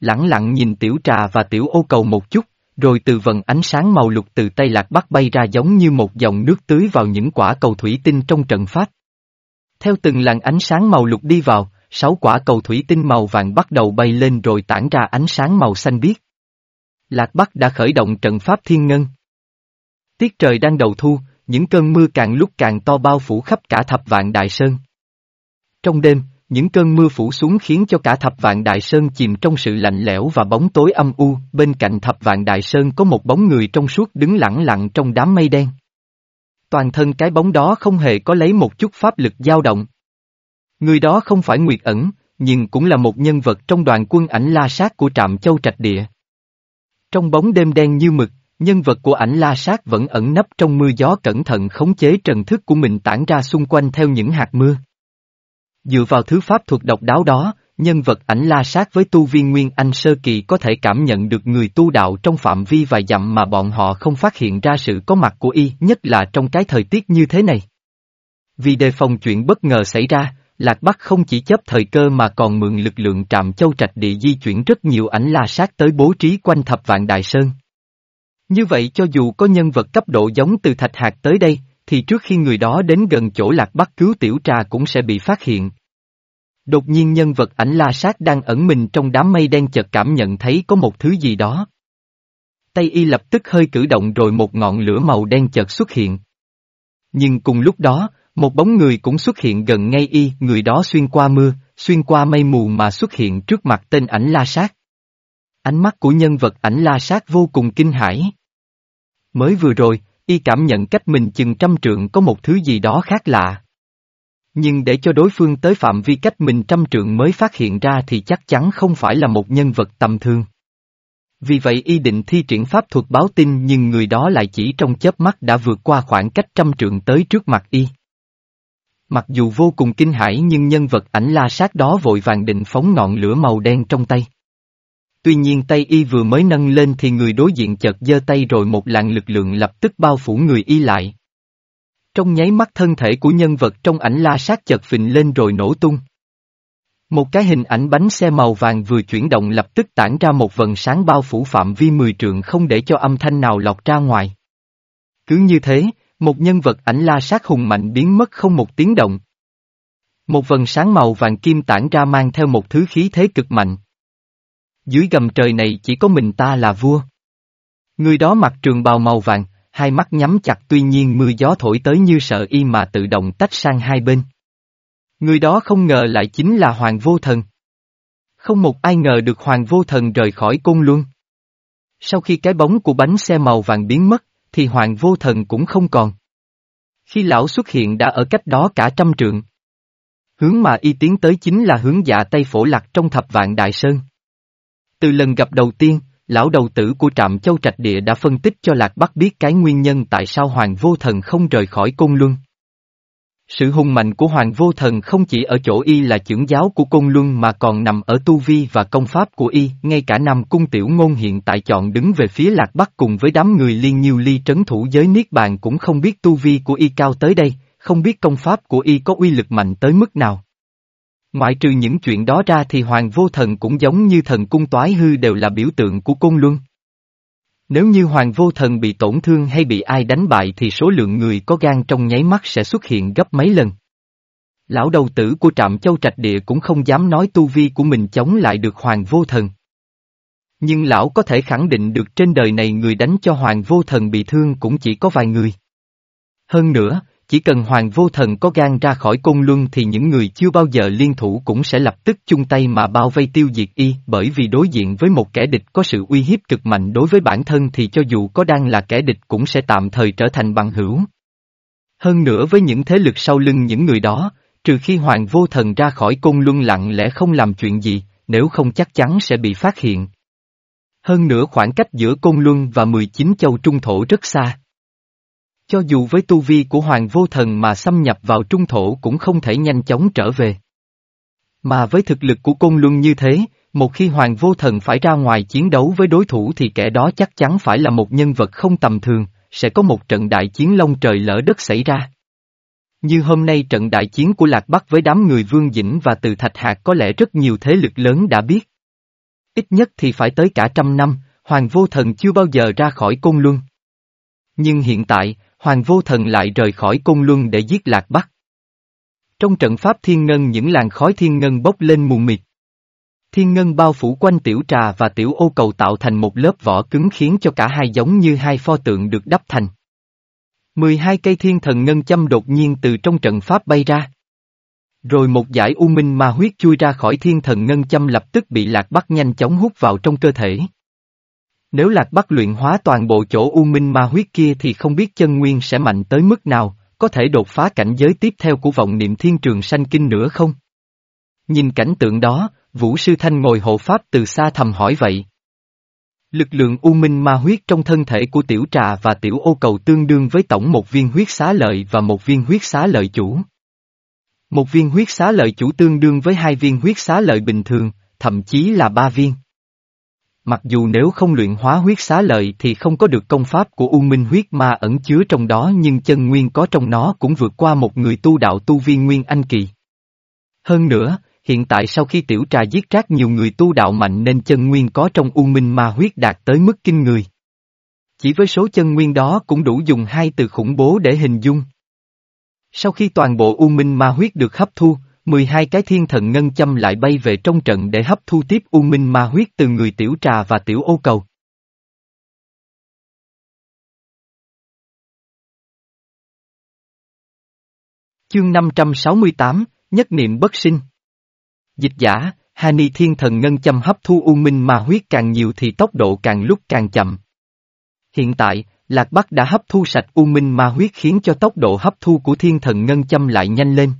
Lặng lặng nhìn tiểu trà và tiểu ô cầu một chút, rồi từ vần ánh sáng màu lục từ Tây Lạc Bắc bay ra giống như một dòng nước tưới vào những quả cầu thủy tinh trong trận pháp. Theo từng làn ánh sáng màu lục đi vào, sáu quả cầu thủy tinh màu vàng bắt đầu bay lên rồi tản ra ánh sáng màu xanh biếc. Lạc Bắc đã khởi động trận pháp thiên ngân. Tiết trời đang đầu thu, những cơn mưa càng lúc càng to bao phủ khắp cả thập vạn đại sơn. Trong đêm, những cơn mưa phủ xuống khiến cho cả thập vạn đại sơn chìm trong sự lạnh lẽo và bóng tối âm u, bên cạnh thập vạn đại sơn có một bóng người trong suốt đứng lặng lặng trong đám mây đen. Toàn thân cái bóng đó không hề có lấy một chút pháp lực dao động. Người đó không phải Nguyệt ẩn, nhưng cũng là một nhân vật trong đoàn quân ảnh la sát của trạm châu trạch địa. Trong bóng đêm đen như mực, nhân vật của ảnh la sát vẫn ẩn nấp trong mưa gió cẩn thận khống chế trần thức của mình tản ra xung quanh theo những hạt mưa. Dựa vào thứ pháp thuật độc đáo đó, nhân vật ảnh la sát với tu viên Nguyên Anh Sơ Kỳ có thể cảm nhận được người tu đạo trong phạm vi vài dặm mà bọn họ không phát hiện ra sự có mặt của y, nhất là trong cái thời tiết như thế này. Vì đề phòng chuyện bất ngờ xảy ra, Lạc Bắc không chỉ chấp thời cơ mà còn mượn lực lượng trạm châu trạch địa di chuyển rất nhiều ảnh la sát tới bố trí quanh thập vạn đại sơn. Như vậy cho dù có nhân vật cấp độ giống từ thạch hạt tới đây, thì trước khi người đó đến gần chỗ Lạc bắt cứu tiểu trà cũng sẽ bị phát hiện. Đột nhiên nhân vật ảnh la sát đang ẩn mình trong đám mây đen chợt cảm nhận thấy có một thứ gì đó. Tay y lập tức hơi cử động rồi một ngọn lửa màu đen chợt xuất hiện. Nhưng cùng lúc đó, một bóng người cũng xuất hiện gần ngay y, người đó xuyên qua mưa, xuyên qua mây mù mà xuất hiện trước mặt tên ảnh la sát. Ánh mắt của nhân vật ảnh la sát vô cùng kinh hãi. Mới vừa rồi, y cảm nhận cách mình chừng trăm trượng có một thứ gì đó khác lạ. Nhưng để cho đối phương tới phạm vi cách mình trăm trượng mới phát hiện ra thì chắc chắn không phải là một nhân vật tầm thường. Vì vậy y định thi triển pháp thuật báo tin nhưng người đó lại chỉ trong chớp mắt đã vượt qua khoảng cách trăm trượng tới trước mặt y. Mặc dù vô cùng kinh hãi nhưng nhân vật ảnh la sát đó vội vàng định phóng ngọn lửa màu đen trong tay. Tuy nhiên tay y vừa mới nâng lên thì người đối diện chợt giơ tay rồi một làn lực lượng lập tức bao phủ người y lại. Trong nháy mắt thân thể của nhân vật trong ảnh la sát chợt phình lên rồi nổ tung. Một cái hình ảnh bánh xe màu vàng vừa chuyển động lập tức tản ra một vần sáng bao phủ phạm vi mười trượng không để cho âm thanh nào lọt ra ngoài. Cứ như thế, một nhân vật ảnh la sát hùng mạnh biến mất không một tiếng động. Một vần sáng màu vàng kim tản ra mang theo một thứ khí thế cực mạnh. Dưới gầm trời này chỉ có mình ta là vua. Người đó mặc trường bào màu vàng, hai mắt nhắm chặt tuy nhiên mưa gió thổi tới như sợ y mà tự động tách sang hai bên. Người đó không ngờ lại chính là Hoàng Vô Thần. Không một ai ngờ được Hoàng Vô Thần rời khỏi cung luân. Sau khi cái bóng của bánh xe màu vàng biến mất, thì Hoàng Vô Thần cũng không còn. Khi lão xuất hiện đã ở cách đó cả trăm trượng. Hướng mà y tiến tới chính là hướng dạ Tây Phổ Lạc trong thập vạn Đại Sơn. Từ lần gặp đầu tiên, lão đầu tử của trạm châu trạch địa đã phân tích cho Lạc Bắc biết cái nguyên nhân tại sao Hoàng Vô Thần không rời khỏi Côn Luân. Sự hùng mạnh của Hoàng Vô Thần không chỉ ở chỗ y là trưởng giáo của Côn Luân mà còn nằm ở tu vi và công pháp của y, ngay cả Nam Cung Tiểu Ngôn hiện tại chọn đứng về phía Lạc Bắc cùng với đám người liên nhiêu ly trấn thủ giới Niết Bàn cũng không biết tu vi của y cao tới đây, không biết công pháp của y có uy lực mạnh tới mức nào. Ngoại trừ những chuyện đó ra thì Hoàng Vô Thần cũng giống như thần cung toái hư đều là biểu tượng của Côn Luân. Nếu như Hoàng Vô Thần bị tổn thương hay bị ai đánh bại thì số lượng người có gan trong nháy mắt sẽ xuất hiện gấp mấy lần. Lão đầu tử của trạm châu trạch địa cũng không dám nói tu vi của mình chống lại được Hoàng Vô Thần. Nhưng lão có thể khẳng định được trên đời này người đánh cho Hoàng Vô Thần bị thương cũng chỉ có vài người. Hơn nữa, chỉ cần Hoàng Vô Thần có gan ra khỏi cung luân thì những người chưa bao giờ liên thủ cũng sẽ lập tức chung tay mà bao vây tiêu diệt y, bởi vì đối diện với một kẻ địch có sự uy hiếp cực mạnh đối với bản thân thì cho dù có đang là kẻ địch cũng sẽ tạm thời trở thành bằng hữu. Hơn nữa với những thế lực sau lưng những người đó, trừ khi Hoàng Vô Thần ra khỏi cung luân lặng lẽ không làm chuyện gì, nếu không chắc chắn sẽ bị phát hiện. Hơn nữa khoảng cách giữa Côn Luân và 19 châu Trung Thổ rất xa. Cho dù với tu vi của Hoàng Vô Thần mà xâm nhập vào trung thổ cũng không thể nhanh chóng trở về. Mà với thực lực của Côn Luân như thế, một khi Hoàng Vô Thần phải ra ngoài chiến đấu với đối thủ thì kẻ đó chắc chắn phải là một nhân vật không tầm thường, sẽ có một trận đại chiến long trời lỡ đất xảy ra. Như hôm nay trận đại chiến của Lạc Bắc với đám người Vương Dĩnh và Từ Thạch Hạc có lẽ rất nhiều thế lực lớn đã biết. Ít nhất thì phải tới cả trăm năm, Hoàng Vô Thần chưa bao giờ ra khỏi Côn Luân. Nhưng hiện tại, Hoàng Vô Thần lại rời khỏi cung Luân để giết Lạc Bắc. Trong trận pháp thiên ngân, những làn khói thiên ngân bốc lên mù mịt. Thiên ngân bao phủ quanh tiểu trà và tiểu ô cầu tạo thành một lớp vỏ cứng khiến cho cả hai giống như hai pho tượng được đắp thành. 12 cây thiên thần ngân châm đột nhiên từ trong trận pháp bay ra. Rồi một giải u minh ma huyết chui ra khỏi thiên thần ngân châm lập tức bị lạc bắc nhanh chóng hút vào trong cơ thể. Nếu Lạc Bắc luyện hóa toàn bộ chỗ U Minh Ma huyết kia thì không biết chân nguyên sẽ mạnh tới mức nào, có thể đột phá cảnh giới tiếp theo của vọng niệm thiên trường sanh kinh nữa không? Nhìn cảnh tượng đó, Vũ Sư Thanh ngồi hộ pháp từ xa thầm hỏi vậy. Lực lượng U Minh Ma huyết trong thân thể của tiểu trà và tiểu ô cầu tương đương với tổng một viên huyết xá lợi và một viên huyết xá lợi chủ. Một viên huyết xá lợi chủ tương đương với hai viên huyết xá lợi bình thường, thậm chí là ba viên. Mặc dù nếu không luyện hóa huyết xá lợi thì không có được công pháp của U Minh huyết ma ẩn chứa trong đó nhưng chân nguyên có trong nó cũng vượt qua một người tu đạo tu viên nguyên anh kỳ. Hơn nữa, hiện tại sau khi tiểu trà giết rác nhiều người tu đạo mạnh nên chân nguyên có trong U Minh ma huyết đạt tới mức kinh người. Chỉ với số chân nguyên đó cũng đủ dùng hai từ khủng bố để hình dung. Sau khi toàn bộ U Minh ma huyết được hấp thu, 12 cái thiên thần ngân châm lại bay về trong trận để hấp thu tiếp U Minh ma huyết từ người tiểu trà và tiểu ô cầu. Chương 568, Nhất niệm bất sinh Dịch giả, Hani thiên thần ngân châm hấp thu U Minh ma huyết càng nhiều thì tốc độ càng lúc càng chậm. Hiện tại, Lạc Bắc đã hấp thu sạch U Minh ma huyết khiến cho tốc độ hấp thu của thiên thần ngân châm lại nhanh lên.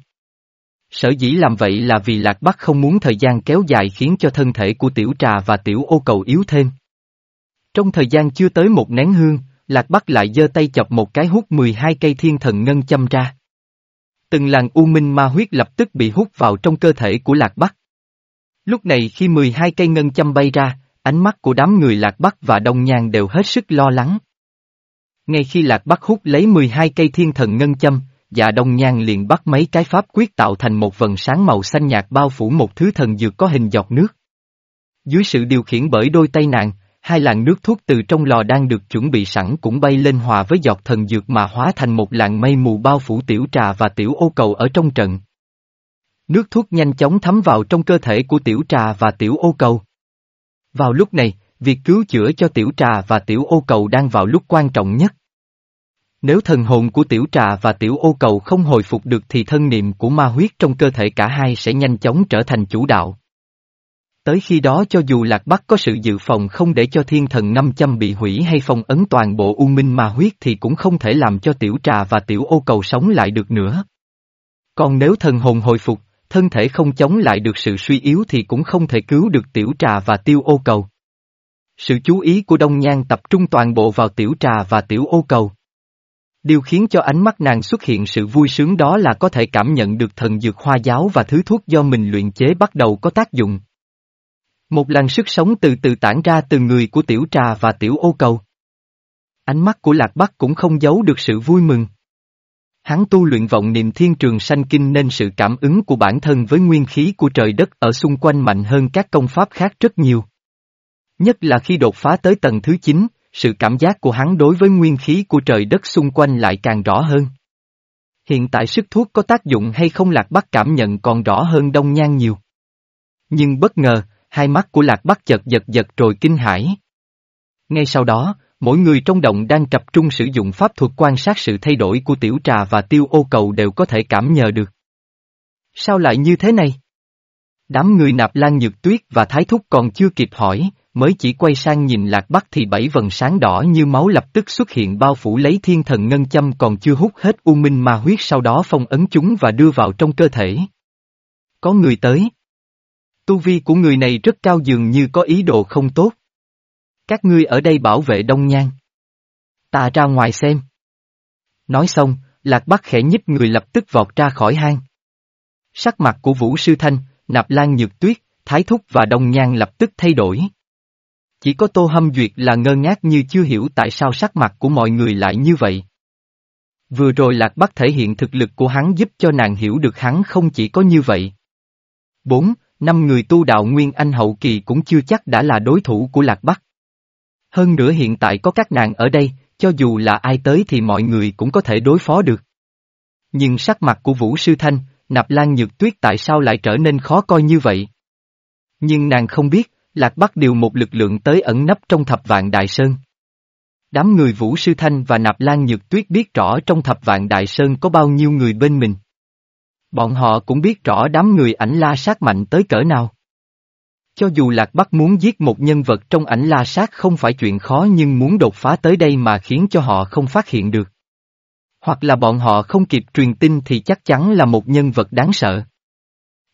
Sở dĩ làm vậy là vì Lạc Bắc không muốn thời gian kéo dài khiến cho thân thể của tiểu trà và tiểu ô cầu yếu thêm. Trong thời gian chưa tới một nén hương, Lạc Bắc lại giơ tay chọc một cái hút 12 cây thiên thần ngân châm ra. Từng làn u minh ma huyết lập tức bị hút vào trong cơ thể của Lạc Bắc. Lúc này khi 12 cây ngân châm bay ra, ánh mắt của đám người Lạc Bắc và Đông Nhan đều hết sức lo lắng. Ngay khi Lạc Bắc hút lấy 12 cây thiên thần ngân châm, dạ đông nhan liền bắt mấy cái pháp quyết tạo thành một vần sáng màu xanh nhạt bao phủ một thứ thần dược có hình giọt nước. Dưới sự điều khiển bởi đôi tay nàng, hai làn nước thuốc từ trong lò đang được chuẩn bị sẵn cũng bay lên hòa với giọt thần dược mà hóa thành một làn mây mù bao phủ tiểu trà và tiểu ô cầu ở trong trận. Nước thuốc nhanh chóng thấm vào trong cơ thể của tiểu trà và tiểu ô cầu. Vào lúc này, việc cứu chữa cho tiểu trà và tiểu ô cầu đang vào lúc quan trọng nhất. Nếu thần hồn của tiểu trà và tiểu ô cầu không hồi phục được thì thân niệm của ma huyết trong cơ thể cả hai sẽ nhanh chóng trở thành chủ đạo. Tới khi đó cho dù Lạc Bắc có sự dự phòng không để cho thiên thần 500 bị hủy hay phong ấn toàn bộ u minh ma huyết thì cũng không thể làm cho tiểu trà và tiểu ô cầu sống lại được nữa. Còn nếu thần hồn hồi phục, thân thể không chống lại được sự suy yếu thì cũng không thể cứu được tiểu trà và tiêu ô cầu. Sự chú ý của Đông Nhan tập trung toàn bộ vào tiểu trà và tiểu ô cầu. Điều khiến cho ánh mắt nàng xuất hiện sự vui sướng đó là có thể cảm nhận được thần dược hoa giáo và thứ thuốc do mình luyện chế bắt đầu có tác dụng. Một làn sức sống từ từ tản ra từ người của tiểu trà và tiểu ô cầu. Ánh mắt của Lạc Bắc cũng không giấu được sự vui mừng. Hắn tu luyện vọng niệm thiên trường sanh kinh nên sự cảm ứng của bản thân với nguyên khí của trời đất ở xung quanh mạnh hơn các công pháp khác rất nhiều. Nhất là khi đột phá tới tầng thứ 9, sự cảm giác của hắn đối với nguyên khí của trời đất xung quanh lại càng rõ hơn. Hiện tại sức thuốc có tác dụng hay không Lạc Bắc cảm nhận còn rõ hơn Đông Nhan nhiều. Nhưng bất ngờ, hai mắt của Lạc Bắc chật giật giật rồi kinh hãi. Ngay sau đó, mỗi người trong động đang tập trung sử dụng pháp thuật quan sát sự thay đổi của tiểu trà và tiêu ô cầu đều có thể cảm nhờ được. Sao lại như thế này? Đám người nạp lan nhược tuyết và thái thúc còn chưa kịp hỏi, mới chỉ quay sang nhìn lạc bắc thì bảy vần sáng đỏ như máu lập tức xuất hiện bao phủ lấy thiên thần ngân châm còn chưa hút hết u minh ma huyết sau đó phong ấn chúng và đưa vào trong cơ thể. Có người tới. Tu vi của người này rất cao dường như có ý đồ không tốt. Các ngươi ở đây bảo vệ đông nhan. Ta ra ngoài xem. Nói xong, lạc bắc khẽ nhích người lập tức vọt ra khỏi hang. Sắc mặt của Vũ Sư Thanh, Nạp Lan Nhược Tuyết, Thái Thúc và Đông Nhan lập tức thay đổi. Chỉ có Tô Hâm Duyệt là ngơ ngác như chưa hiểu tại sao sắc mặt của mọi người lại như vậy. Vừa rồi Lạc Bắc thể hiện thực lực của hắn giúp cho nàng hiểu được hắn không chỉ có như vậy. Bốn, năm người tu đạo Nguyên Anh hậu kỳ cũng chưa chắc đã là đối thủ của Lạc Bắc. Hơn nữa hiện tại có các nàng ở đây, cho dù là ai tới thì mọi người cũng có thể đối phó được. Nhưng sắc mặt của Vũ Sư Thanh, Nạp Lan Nhược Tuyết tại sao lại trở nên khó coi như vậy? Nhưng nàng không biết, Lạc Bắc điều một lực lượng tới ẩn nấp trong thập vạn Đại Sơn. Đám người Vũ Sư Thanh và Nạp Lan Nhược Tuyết biết rõ trong thập vạn Đại Sơn có bao nhiêu người bên mình. Bọn họ cũng biết rõ đám người ảnh la sát mạnh tới cỡ nào. Cho dù Lạc Bắc muốn giết một nhân vật trong ảnh la sát không phải chuyện khó nhưng muốn đột phá tới đây mà khiến cho họ không phát hiện được. Hoặc là bọn họ không kịp truyền tin thì chắc chắn là một nhân vật đáng sợ.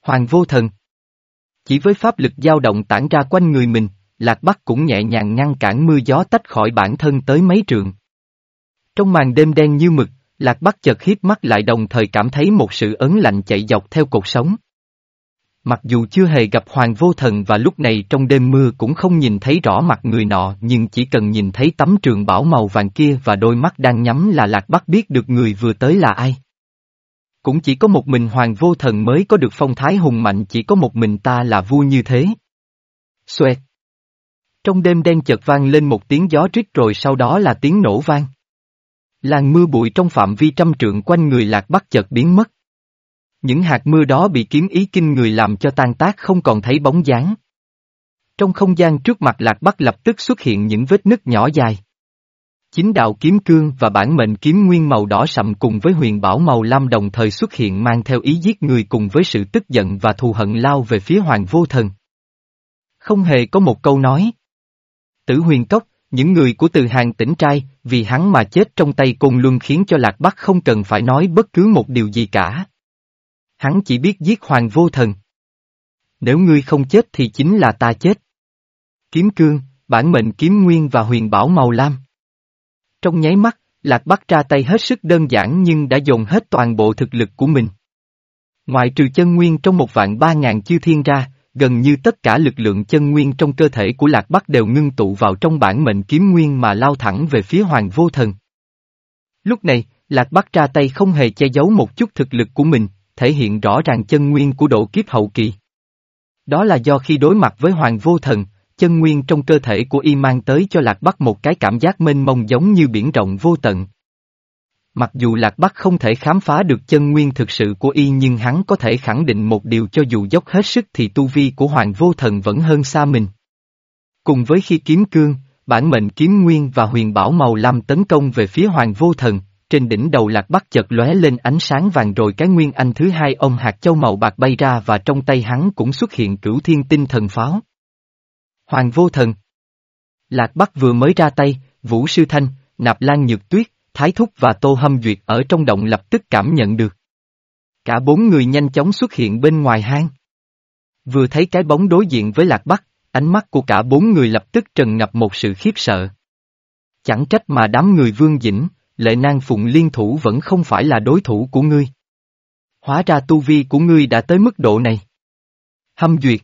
Hoàng vô thần Chỉ với pháp lực dao động tản ra quanh người mình, Lạc Bắc cũng nhẹ nhàng ngăn cản mưa gió tách khỏi bản thân tới mấy trường. Trong màn đêm đen như mực, Lạc Bắc chợt hiếp mắt lại đồng thời cảm thấy một sự ấn lạnh chạy dọc theo cột sống. Mặc dù chưa hề gặp Hoàng Vô Thần và lúc này trong đêm mưa cũng không nhìn thấy rõ mặt người nọ, nhưng chỉ cần nhìn thấy tấm trường bảo màu vàng kia và đôi mắt đang nhắm là Lạc Bắc biết được người vừa tới là ai. Cũng chỉ có một mình Hoàng Vô Thần mới có được phong thái hùng mạnh, chỉ có một mình ta là vua như thế. Xoẹt. Trong đêm đen chợt vang lên một tiếng gió rít rồi sau đó là tiếng nổ vang. Làn mưa bụi trong phạm vi trăm trượng quanh người Lạc Bắc chợt biến mất. Những hạt mưa đó bị kiếm ý kinh người làm cho tan tác không còn thấy bóng dáng. Trong không gian trước mặt Lạc Bắc lập tức xuất hiện những vết nứt nhỏ dài. Chính đạo kiếm cương và bản mệnh kiếm nguyên màu đỏ sậm cùng với huyền bảo màu lam đồng thời xuất hiện mang theo ý giết người cùng với sự tức giận và thù hận lao về phía hoàng vô thần. Không hề có một câu nói. Tử huyền cốc, những người của từ hàng tỉnh trai, vì hắn mà chết trong tay côn luân khiến cho Lạc Bắc không cần phải nói bất cứ một điều gì cả. Hắn chỉ biết giết hoàng vô thần. Nếu ngươi không chết thì chính là ta chết. Kiếm cương, bản mệnh kiếm nguyên và huyền bảo màu lam. Trong nháy mắt, Lạc Bắc ra tay hết sức đơn giản nhưng đã dồn hết toàn bộ thực lực của mình. Ngoài trừ chân nguyên trong một vạn ba ngàn chư thiên ra, gần như tất cả lực lượng chân nguyên trong cơ thể của Lạc Bắc đều ngưng tụ vào trong bản mệnh kiếm nguyên mà lao thẳng về phía Hoàng Vô Thần. Lúc này, Lạc Bắc ra tay không hề che giấu một chút thực lực của mình, thể hiện rõ ràng chân nguyên của độ kiếp hậu kỳ. Đó là do khi đối mặt với Hoàng Vô Thần, chân nguyên trong cơ thể của y mang tới cho Lạc Bắc một cái cảm giác mênh mông giống như biển rộng vô tận. Mặc dù Lạc Bắc không thể khám phá được chân nguyên thực sự của y nhưng hắn có thể khẳng định một điều cho dù dốc hết sức thì tu vi của Hoàng Vô Thần vẫn hơn xa mình. Cùng với khi kiếm cương, bản mệnh kiếm nguyên và huyền bảo màu lam tấn công về phía Hoàng Vô Thần, trên đỉnh đầu Lạc Bắc chợt lóe lên ánh sáng vàng rồi cái nguyên anh thứ hai ông hạt châu màu bạc bay ra và trong tay hắn cũng xuất hiện cửu thiên tinh thần pháo. Hoàng Vô Thần Lạc Bắc vừa mới ra tay, Vũ Sư Thanh, Nạp Lan Nhược Tuyết, Thái Thúc và Tô Hâm Duyệt ở trong động lập tức cảm nhận được. Cả bốn người nhanh chóng xuất hiện bên ngoài hang. Vừa thấy cái bóng đối diện với Lạc Bắc, ánh mắt của cả bốn người lập tức trần ngập một sự khiếp sợ. Chẳng trách mà đám người vương dĩnh, lệ nang phụng liên thủ vẫn không phải là đối thủ của ngươi. Hóa ra tu vi của ngươi đã tới mức độ này. Hâm Duyệt.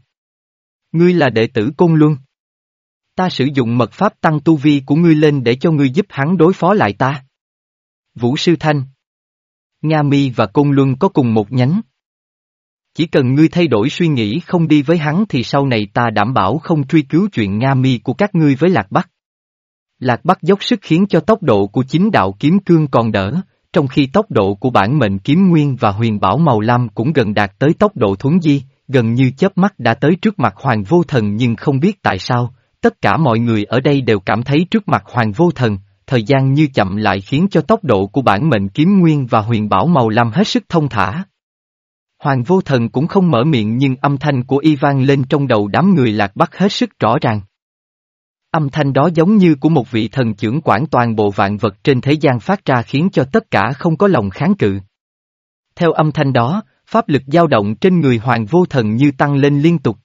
Ngươi là đệ tử Côn Luân. Ta sử dụng mật pháp tăng tu vi của ngươi lên để cho ngươi giúp hắn đối phó lại ta. Vũ Sư Thanh Nga Mi và Côn Luân có cùng một nhánh. Chỉ cần ngươi thay đổi suy nghĩ không đi với hắn thì sau này ta đảm bảo không truy cứu chuyện Nga Mi của các ngươi với Lạc Bắc. Lạc Bắc dốc sức khiến cho tốc độ của chính đạo kiếm cương còn đỡ, trong khi tốc độ của bản mệnh kiếm nguyên và huyền bảo màu lam cũng gần đạt tới tốc độ thuấn di, gần như chớp mắt đã tới trước mặt Hoàng Vô Thần nhưng không biết tại sao, tất cả mọi người ở đây đều cảm thấy trước mặt Hoàng Vô Thần, thời gian như chậm lại khiến cho tốc độ của bản mệnh kiếm nguyên và huyền bảo màu lam hết sức thông thả. Hoàng vô thần cũng không mở miệng nhưng âm thanh của y vang lên trong đầu đám người lạc bắc hết sức rõ ràng. Âm thanh đó giống như của một vị thần trưởng quản toàn bộ vạn vật trên thế gian phát ra khiến cho tất cả không có lòng kháng cự. Theo âm thanh đó, pháp lực dao động trên người hoàng vô thần như tăng lên liên tục.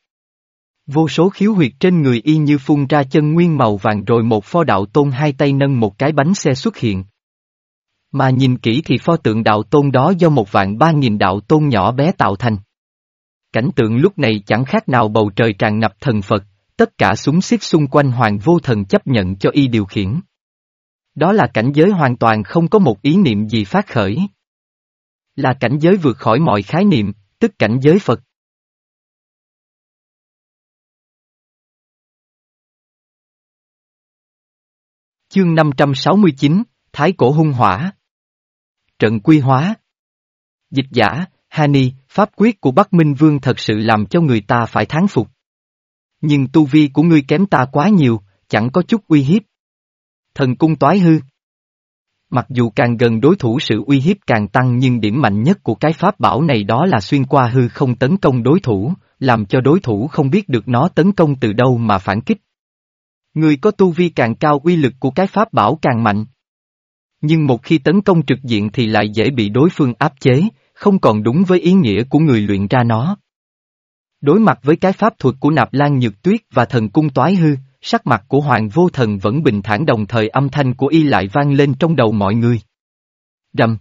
Vô số khiếu huyệt trên người y như phun ra chân nguyên màu vàng rồi một pho đạo tôn hai tay nâng một cái bánh xe xuất hiện. Mà nhìn kỹ thì pho tượng đạo tôn đó do một vạn ba nghìn đạo tôn nhỏ bé tạo thành. Cảnh tượng lúc này chẳng khác nào bầu trời tràn ngập thần Phật, tất cả súng xiết xung quanh hoàng vô thần chấp nhận cho y điều khiển. Đó là cảnh giới hoàn toàn không có một ý niệm gì phát khởi. Là cảnh giới vượt khỏi mọi khái niệm, tức cảnh giới Phật. Chương 569, Thái Cổ Hung Hỏa Trận Quy Hóa Dịch giả, Hani, pháp quyết của Bắc Minh Vương thật sự làm cho người ta phải thán phục. Nhưng tu vi của ngươi kém ta quá nhiều, chẳng có chút uy hiếp. Thần cung toái hư Mặc dù càng gần đối thủ sự uy hiếp càng tăng nhưng điểm mạnh nhất của cái pháp bảo này đó là xuyên qua hư không tấn công đối thủ, làm cho đối thủ không biết được nó tấn công từ đâu mà phản kích. Người có tu vi càng cao uy lực của cái pháp bảo càng mạnh. Nhưng một khi tấn công trực diện thì lại dễ bị đối phương áp chế, không còn đúng với ý nghĩa của người luyện ra nó. Đối mặt với cái pháp thuật của nạp lan nhược tuyết và thần cung toái hư, sắc mặt của hoàng vô thần vẫn bình thản đồng thời âm thanh của y lại vang lên trong đầu mọi người. Rầm.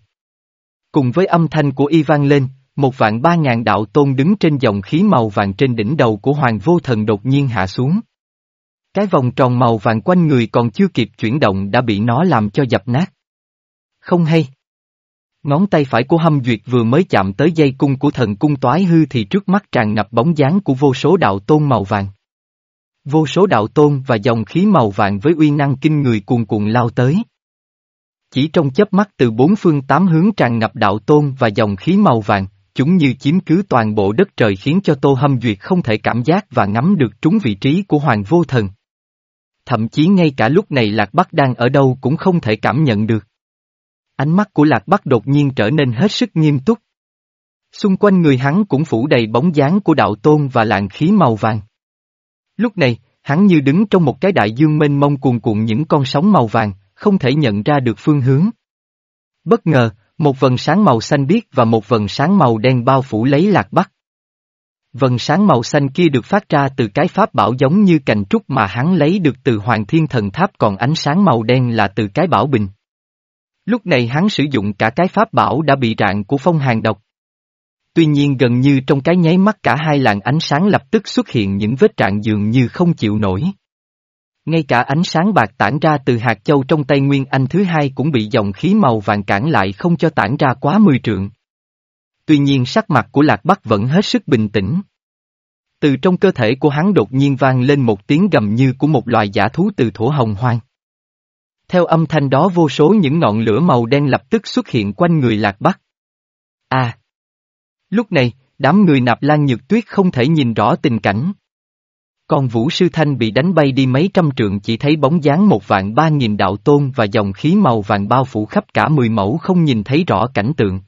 Cùng với âm thanh của y vang lên, một vạn ba ngàn đạo tôn đứng trên dòng khí màu vàng trên đỉnh đầu của hoàng vô thần đột nhiên hạ xuống. Cái vòng tròn màu vàng quanh người còn chưa kịp chuyển động đã bị nó làm cho dập nát. Không hay. Ngón tay phải của hâm duyệt vừa mới chạm tới dây cung của thần cung toái hư thì trước mắt tràn ngập bóng dáng của vô số đạo tôn màu vàng. Vô số đạo tôn và dòng khí màu vàng với uy năng kinh người cuồn cuộn lao tới. Chỉ trong chớp mắt từ bốn phương tám hướng tràn ngập đạo tôn và dòng khí màu vàng, chúng như chiếm cứ toàn bộ đất trời khiến cho Tô Hâm Duyệt không thể cảm giác và ngắm được trúng vị trí của Hoàng Vô Thần. Thậm chí ngay cả lúc này Lạc Bắc đang ở đâu cũng không thể cảm nhận được. Ánh mắt của Lạc Bắc đột nhiên trở nên hết sức nghiêm túc. Xung quanh người hắn cũng phủ đầy bóng dáng của đạo tôn và làn khí màu vàng. Lúc này, hắn như đứng trong một cái đại dương mênh mông cuồn cuộn những con sóng màu vàng, không thể nhận ra được phương hướng. Bất ngờ, một vần sáng màu xanh biếc và một vần sáng màu đen bao phủ lấy lạc bắc. Vần sáng màu xanh kia được phát ra từ cái pháp bảo giống như cành trúc mà hắn lấy được từ Hoàng Thiên Thần Tháp còn ánh sáng màu đen là từ cái bảo bình. Lúc này hắn sử dụng cả cái pháp bảo đã bị rạn của phong hàng độc. Tuy nhiên gần như trong cái nháy mắt cả hai làn ánh sáng lập tức xuất hiện những vết rạn dường như không chịu nổi. Ngay cả ánh sáng bạc tản ra từ hạt châu trong tay Nguyên Anh thứ hai cũng bị dòng khí màu vàng cản lại không cho tản ra quá mười trượng. Tuy nhiên sắc mặt của Lạc Bắc vẫn hết sức bình tĩnh. Từ trong cơ thể của hắn đột nhiên vang lên một tiếng gầm như của một loài giả thú từ thổ hồng hoang. Theo âm thanh đó vô số những ngọn lửa màu đen lập tức xuất hiện quanh người Lạc Bắc. À! Lúc này, đám người nạp lan nhược tuyết không thể nhìn rõ tình cảnh. Còn Vũ Sư Thanh bị đánh bay đi mấy trăm trượng chỉ thấy bóng dáng một vạn ba nghìn đạo tôn và dòng khí màu vàng bao phủ khắp cả mười mẫu không nhìn thấy rõ cảnh tượng.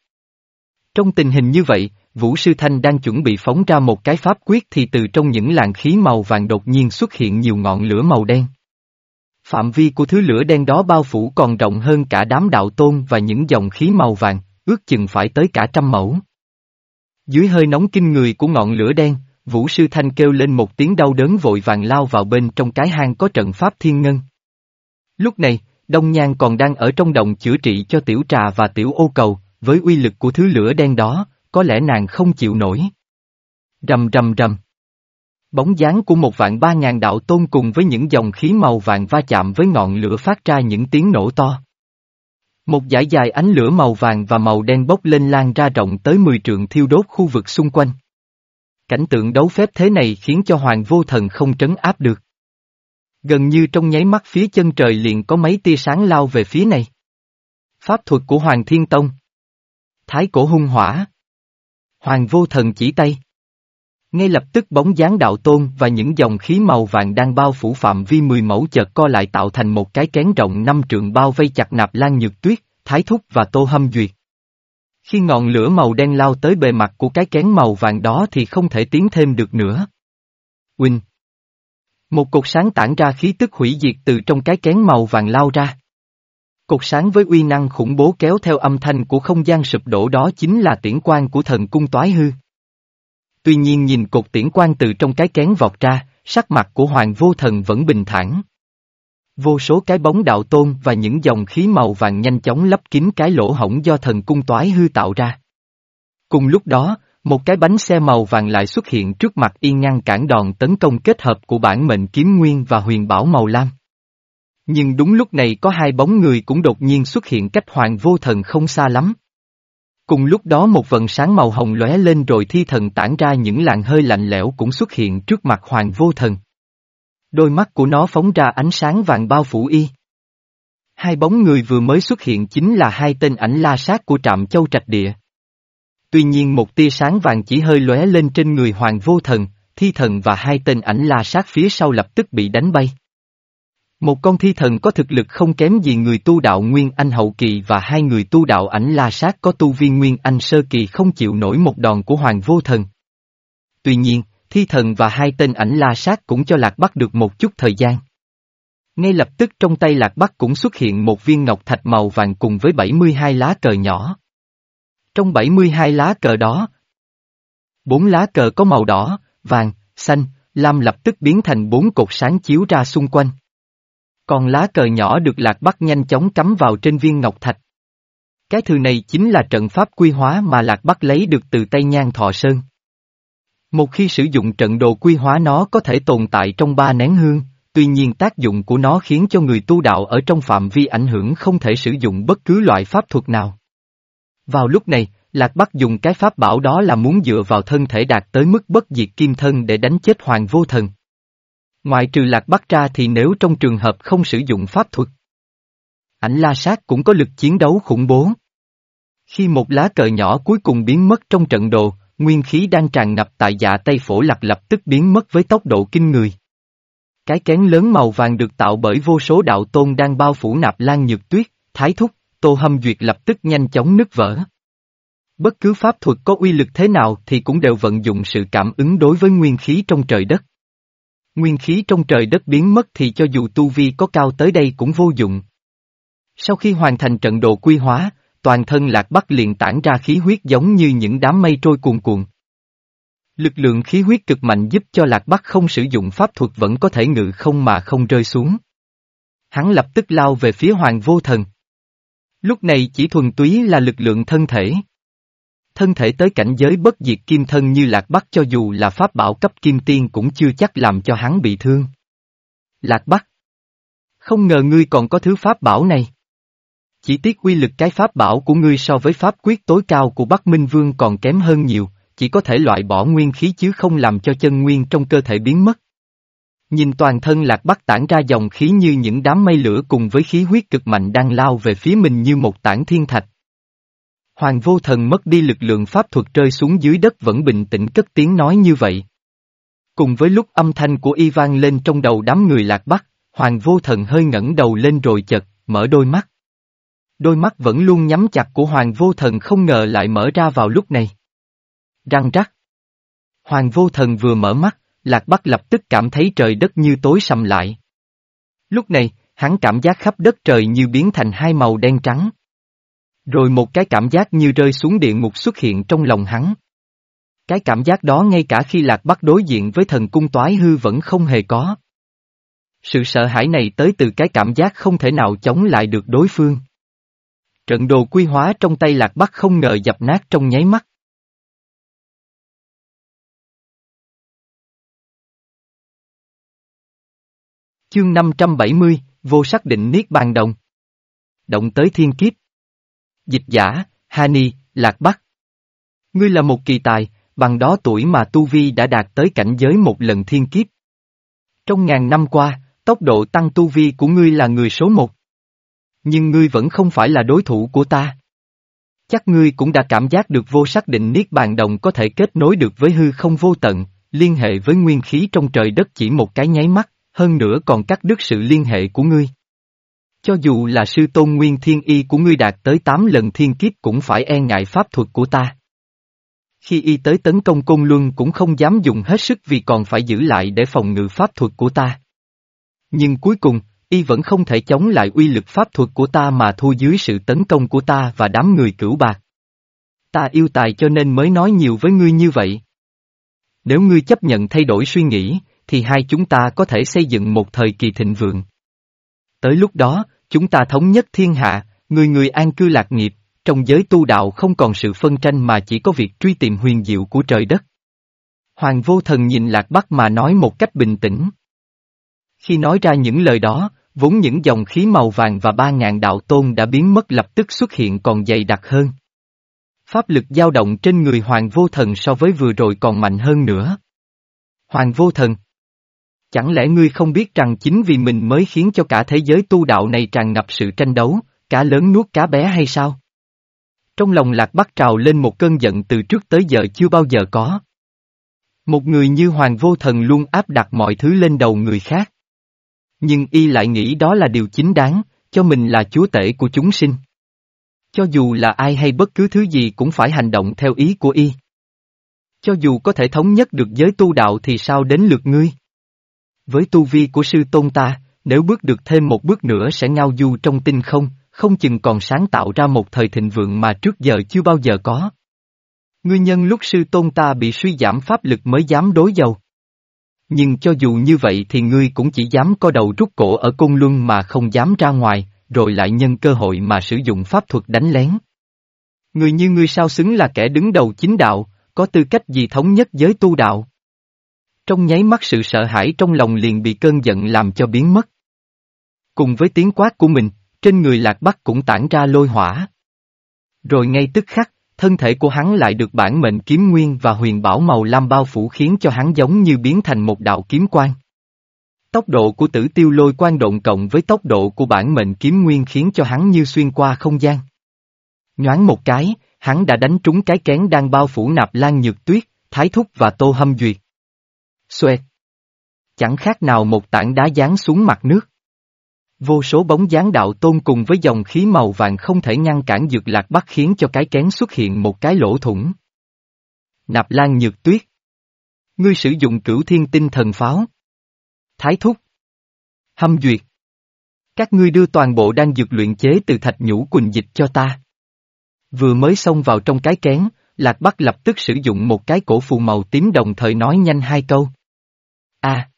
Trong tình hình như vậy, Vũ Sư Thanh đang chuẩn bị phóng ra một cái pháp quyết thì từ trong những làn khí màu vàng đột nhiên xuất hiện nhiều ngọn lửa màu đen. Phạm vi của thứ lửa đen đó bao phủ còn rộng hơn cả đám đạo tôn và những dòng khí màu vàng, ước chừng phải tới cả trăm mẫu. Dưới hơi nóng kinh người của ngọn lửa đen, Vũ Sư Thanh kêu lên một tiếng đau đớn vội vàng lao vào bên trong cái hang có trận pháp thiên ngân. Lúc này, Đông Nhan còn đang ở trong đồng chữa trị cho tiểu trà và tiểu ô cầu, với uy lực của thứ lửa đen đó, có lẽ nàng không chịu nổi. Rầm rầm rầm. Bóng dáng của một vạn ba ngàn đạo tôn cùng với những dòng khí màu vàng va chạm với ngọn lửa phát ra những tiếng nổ to. Một dải dài ánh lửa màu vàng và màu đen bốc lên lan ra rộng tới 10 trượng thiêu đốt khu vực xung quanh. Cảnh tượng đấu phép thế này khiến cho Hoàng Vô Thần không trấn áp được. Gần như trong nháy mắt phía chân trời liền có mấy tia sáng lao về phía này. Pháp thuật của Hoàng Thiên Tông. Thái cổ hung hỏa. Hoàng Vô Thần chỉ tay. Ngay lập tức bóng dáng đạo tôn và những dòng khí màu vàng đang bao phủ phạm vi mười mẫu chợt co lại tạo thành một cái kén rộng năm trượng bao vây chặt nạp lan nhược tuyết, thái thúc và tô hâm duyệt. Khi ngọn lửa màu đen lao tới bề mặt của cái kén màu vàng đó thì không thể tiến thêm được nữa. Quỳnh Một cột sáng tản ra khí tức hủy diệt từ trong cái kén màu vàng lao ra. Cột sáng với uy năng khủng bố kéo theo âm thanh của không gian sụp đổ đó chính là tiễn quan của thần cung toái hư. Tuy nhiên nhìn cột tiễn quan từ trong cái kén vọt ra, sắc mặt của hoàng vô thần vẫn bình thản. Vô số cái bóng đạo tôn và những dòng khí màu vàng nhanh chóng lấp kín cái lỗ hổng do thần cung toái hư tạo ra. Cùng lúc đó, một cái bánh xe màu vàng lại xuất hiện trước mặt y ngăn cản đòn tấn công kết hợp của bản mệnh kiếm nguyên và huyền bảo màu lam. Nhưng đúng lúc này có hai bóng người cũng đột nhiên xuất hiện cách hoàng vô thần không xa lắm. Cùng lúc đó một vần sáng màu hồng lóe lên rồi thi thần tản ra những làn hơi lạnh lẽo cũng xuất hiện trước mặt hoàng vô thần. Đôi mắt của nó phóng ra ánh sáng vàng bao phủ y. Hai bóng người vừa mới xuất hiện chính là hai tên ảnh la sát của trạm châu trạch địa. Tuy nhiên một tia sáng vàng chỉ hơi lóe lên trên người hoàng vô thần, thi thần và hai tên ảnh la sát phía sau lập tức bị đánh bay. Một con thi thần có thực lực không kém gì người tu đạo Nguyên Anh hậu kỳ và hai người tu đạo ảnh la sát có tu vi Nguyên Anh sơ kỳ không chịu nổi một đòn của Hoàng Vô Thần. Tuy nhiên, thi thần và hai tên ảnh la sát cũng cho Lạc Bắc được một chút thời gian. Ngay lập tức trong tay Lạc Bắc cũng xuất hiện một viên ngọc thạch màu vàng cùng với 72 lá cờ nhỏ. Trong 72 lá cờ đó, bốn lá cờ có màu đỏ, vàng, xanh, lam lập tức biến thành bốn cột sáng chiếu ra xung quanh. Còn lá cờ nhỏ được Lạc Bắc nhanh chóng cắm vào trên viên ngọc thạch. Cái thư này chính là trận pháp quy hóa mà Lạc Bắc lấy được từ tay nhan thọ sơn. Một khi sử dụng trận đồ quy hóa nó có thể tồn tại trong ba nén hương, tuy nhiên tác dụng của nó khiến cho người tu đạo ở trong phạm vi ảnh hưởng không thể sử dụng bất cứ loại pháp thuật nào. Vào lúc này, Lạc Bắc dùng cái pháp bảo đó là muốn dựa vào thân thể đạt tới mức bất diệt kim thân để đánh chết hoàng vô thần. Ngoại trừ Lạc Bắc ra thì nếu trong trường hợp không sử dụng pháp thuật, ảnh la sát cũng có lực chiến đấu khủng bố. Khi một lá cờ nhỏ cuối cùng biến mất trong trận đồ, nguyên khí đang tràn ngập tại dạ Tây Phổ Lạc lập tức biến mất với tốc độ kinh người. Cái kén lớn màu vàng được tạo bởi vô số đạo tôn đang bao phủ nạp lan nhược tuyết, thái thúc, tô hâm duyệt lập tức nhanh chóng nứt vỡ. Bất cứ pháp thuật có uy lực thế nào thì cũng đều vận dụng sự cảm ứng đối với nguyên khí trong trời đất. Nguyên khí trong trời đất biến mất thì cho dù tu vi có cao tới đây cũng vô dụng. Sau khi hoàn thành trận đồ quy hóa, toàn thân lạc bắc liền tản ra khí huyết giống như những đám mây trôi cuồn cuộn. Lực lượng khí huyết cực mạnh giúp cho lạc bắc không sử dụng pháp thuật vẫn có thể ngự không mà không rơi xuống. Hắn lập tức lao về phía hoàng vô thần. Lúc này chỉ thuần túy là lực lượng thân thể. Thân thể tới cảnh giới bất diệt kim thân như lạc bắc cho dù là pháp bảo cấp kim tiên cũng chưa chắc làm cho hắn bị thương. Lạc bắc. Không ngờ ngươi còn có thứ pháp bảo này. Chỉ tiếc uy lực cái pháp bảo của ngươi so với pháp quyết tối cao của Bắc Minh Vương còn kém hơn nhiều, chỉ có thể loại bỏ nguyên khí chứ không làm cho chân nguyên trong cơ thể biến mất. Nhìn toàn thân lạc bắc tản ra dòng khí như những đám mây lửa cùng với khí huyết cực mạnh đang lao về phía mình như một tảng thiên thạch. Hoàng vô thần mất đi lực lượng pháp thuật rơi xuống dưới đất vẫn bình tĩnh cất tiếng nói như vậy. Cùng với lúc âm thanh của y vang lên trong đầu đám người lạc bắc, hoàng vô thần hơi ngẩng đầu lên rồi chật, mở đôi mắt. Đôi mắt vẫn luôn nhắm chặt của Hoàng Vô Thần không ngờ lại mở ra vào lúc này. Răng rắc. Hoàng Vô Thần vừa mở mắt, Lạc Bắc lập tức cảm thấy trời đất như tối sầm lại. Lúc này, hắn cảm giác khắp đất trời như biến thành hai màu đen trắng. Rồi một cái cảm giác như rơi xuống địa ngục xuất hiện trong lòng hắn. Cái cảm giác đó ngay cả khi Lạc Bắc đối diện với thần cung toái hư vẫn không hề có. Sự sợ hãi này tới từ cái cảm giác không thể nào chống lại được đối phương. Trận đồ quy hóa trong tay lạc bắc không ngờ dập nát trong nháy mắt. Chương 570, vô sắc định niết bàn đồng. Động tới thiên kiếp. Dịch giả, Hani, Lạc Bắc. Ngươi là một kỳ tài, bằng đó tuổi mà Tu Vi đã đạt tới cảnh giới một lần thiên kiếp. Trong ngàn năm qua, tốc độ tăng Tu Vi của ngươi là người số một. Nhưng ngươi vẫn không phải là đối thủ của ta. Chắc ngươi cũng đã cảm giác được vô sắc định Niết Bàn Đồng có thể kết nối được với hư không vô tận, liên hệ với nguyên khí trong trời đất chỉ một cái nháy mắt, hơn nữa còn cắt đứt sự liên hệ của ngươi. Cho dù là sư tôn nguyên thiên y của ngươi đạt tới 8 lần thiên kiếp cũng phải e ngại pháp thuật của ta. Khi y tới tấn công côn luân cũng không dám dùng hết sức vì còn phải giữ lại để phòng ngự pháp thuật của ta. Nhưng cuối cùng, y vẫn không thể chống lại uy lực pháp thuật của ta mà thua dưới sự tấn công của ta và đám người cửu bạc. Ta yêu tài cho nên mới nói nhiều với ngươi như vậy. Nếu ngươi chấp nhận thay đổi suy nghĩ, thì hai chúng ta có thể xây dựng một thời kỳ thịnh vượng. Tới lúc đó, chúng ta thống nhất thiên hạ, người người an cư lạc nghiệp, trong giới tu đạo không còn sự phân tranh mà chỉ có việc truy tìm huyền diệu của trời đất. Hoàng vô thần nhìn lạc bắc mà nói một cách bình tĩnh. Khi nói ra những lời đó, vốn những dòng khí màu vàng và ba ngàn đạo tôn đã biến mất lập tức xuất hiện còn dày đặc hơn. Pháp lực dao động trên người Hoàng Vô Thần so với vừa rồi còn mạnh hơn nữa. Hoàng Vô Thần Chẳng lẽ ngươi không biết rằng chính vì mình mới khiến cho cả thế giới tu đạo này tràn ngập sự tranh đấu, cá lớn nuốt cá bé hay sao? Trong lòng lạc bắt trào lên một cơn giận từ trước tới giờ chưa bao giờ có. Một người như Hoàng Vô Thần luôn áp đặt mọi thứ lên đầu người khác. Nhưng y lại nghĩ đó là điều chính đáng, cho mình là chúa tể của chúng sinh. Cho dù là ai hay bất cứ thứ gì cũng phải hành động theo ý của y. Cho dù có thể thống nhất được giới tu đạo thì sao đến lượt ngươi? Với tu vi của sư tôn ta, nếu bước được thêm một bước nữa sẽ ngao du trong tinh không, không chừng còn sáng tạo ra một thời thịnh vượng mà trước giờ chưa bao giờ có. Nguyên nhân lúc sư tôn ta bị suy giảm pháp lực mới dám đối dầu. Nhưng cho dù như vậy thì ngươi cũng chỉ dám co đầu rút cổ ở cung luân mà không dám ra ngoài, rồi lại nhân cơ hội mà sử dụng pháp thuật đánh lén. Người như ngươi sao xứng là kẻ đứng đầu chính đạo, có tư cách gì thống nhất giới tu đạo. Trong nháy mắt sự sợ hãi trong lòng liền bị cơn giận làm cho biến mất. Cùng với tiếng quát của mình, trên người lạc bắc cũng tản ra lôi hỏa. Rồi ngay tức khắc, thân thể của hắn lại được bản mệnh kiếm nguyên và huyền bảo màu lam bao phủ khiến cho hắn giống như biến thành một đạo kiếm quang. Tốc độ của tử tiêu lôi quan động cộng với tốc độ của bản mệnh kiếm nguyên khiến cho hắn như xuyên qua không gian. Nhoáng một cái, hắn đã đánh trúng cái kén đang bao phủ nạp lan nhược tuyết, thái thúc và tô hâm duyệt. Xoẹt! Chẳng khác nào một tảng đá giáng xuống mặt nước. Vô số bóng dáng đạo tôn cùng với dòng khí màu vàng không thể ngăn cản dược lạc bắc khiến cho cái kén xuất hiện một cái lỗ thủng. Nạp lan nhược tuyết. Ngươi sử dụng cửu thiên tinh thần pháo. Thái thúc. Hâm duyệt. Các ngươi đưa toàn bộ đang dược luyện chế từ thạch nhũ quỳnh dịch cho ta. Vừa mới xông vào trong cái kén, Lạc Bắc lập tức sử dụng một cái cổ phù màu tím đồng thời nói nhanh hai câu. A.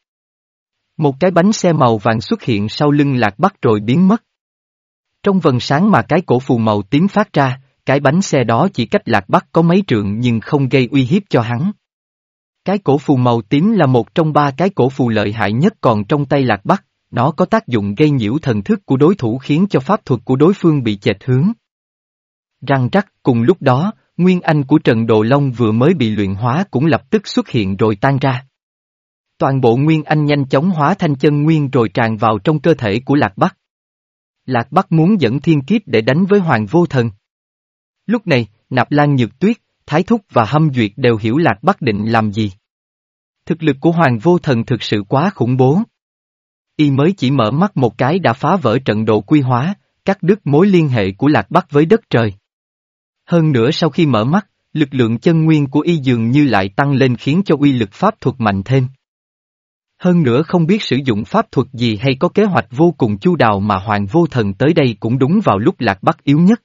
Một cái bánh xe màu vàng xuất hiện sau lưng Lạc Bắc rồi biến mất. Trong vần sáng mà cái cổ phù màu tím phát ra, cái bánh xe đó chỉ cách Lạc Bắc có mấy trượng nhưng không gây uy hiếp cho hắn. Cái cổ phù màu tím là một trong ba cái cổ phù lợi hại nhất còn trong tay Lạc Bắc, nó có tác dụng gây nhiễu thần thức của đối thủ khiến cho pháp thuật của đối phương bị chệch hướng. Răng rắc, cùng lúc đó, nguyên anh của Trần Đồ Long vừa mới bị luyện hóa cũng lập tức xuất hiện rồi tan ra. Toàn bộ nguyên anh nhanh chóng hóa thành chân nguyên rồi tràn vào trong cơ thể của Lạc Bắc. Lạc Bắc muốn dẫn thiên kiếp để đánh với Hoàng Vô Thần. Lúc này, Nạp Lan Nhược Tuyết, Thái Thúc và Hâm Duyệt đều hiểu Lạc Bắc định làm gì. Thực lực của Hoàng Vô Thần thực sự quá khủng bố. Y mới chỉ mở mắt một cái đã phá vỡ trận độ quy hóa, cắt đứt mối liên hệ của Lạc Bắc với đất trời. Hơn nữa sau khi mở mắt, lực lượng chân nguyên của y dường như lại tăng lên khiến cho uy lực pháp thuật mạnh thêm. Hơn nữa không biết sử dụng pháp thuật gì hay có kế hoạch vô cùng chu đào mà Hoàng Vô Thần tới đây cũng đúng vào lúc Lạc Bắc yếu nhất.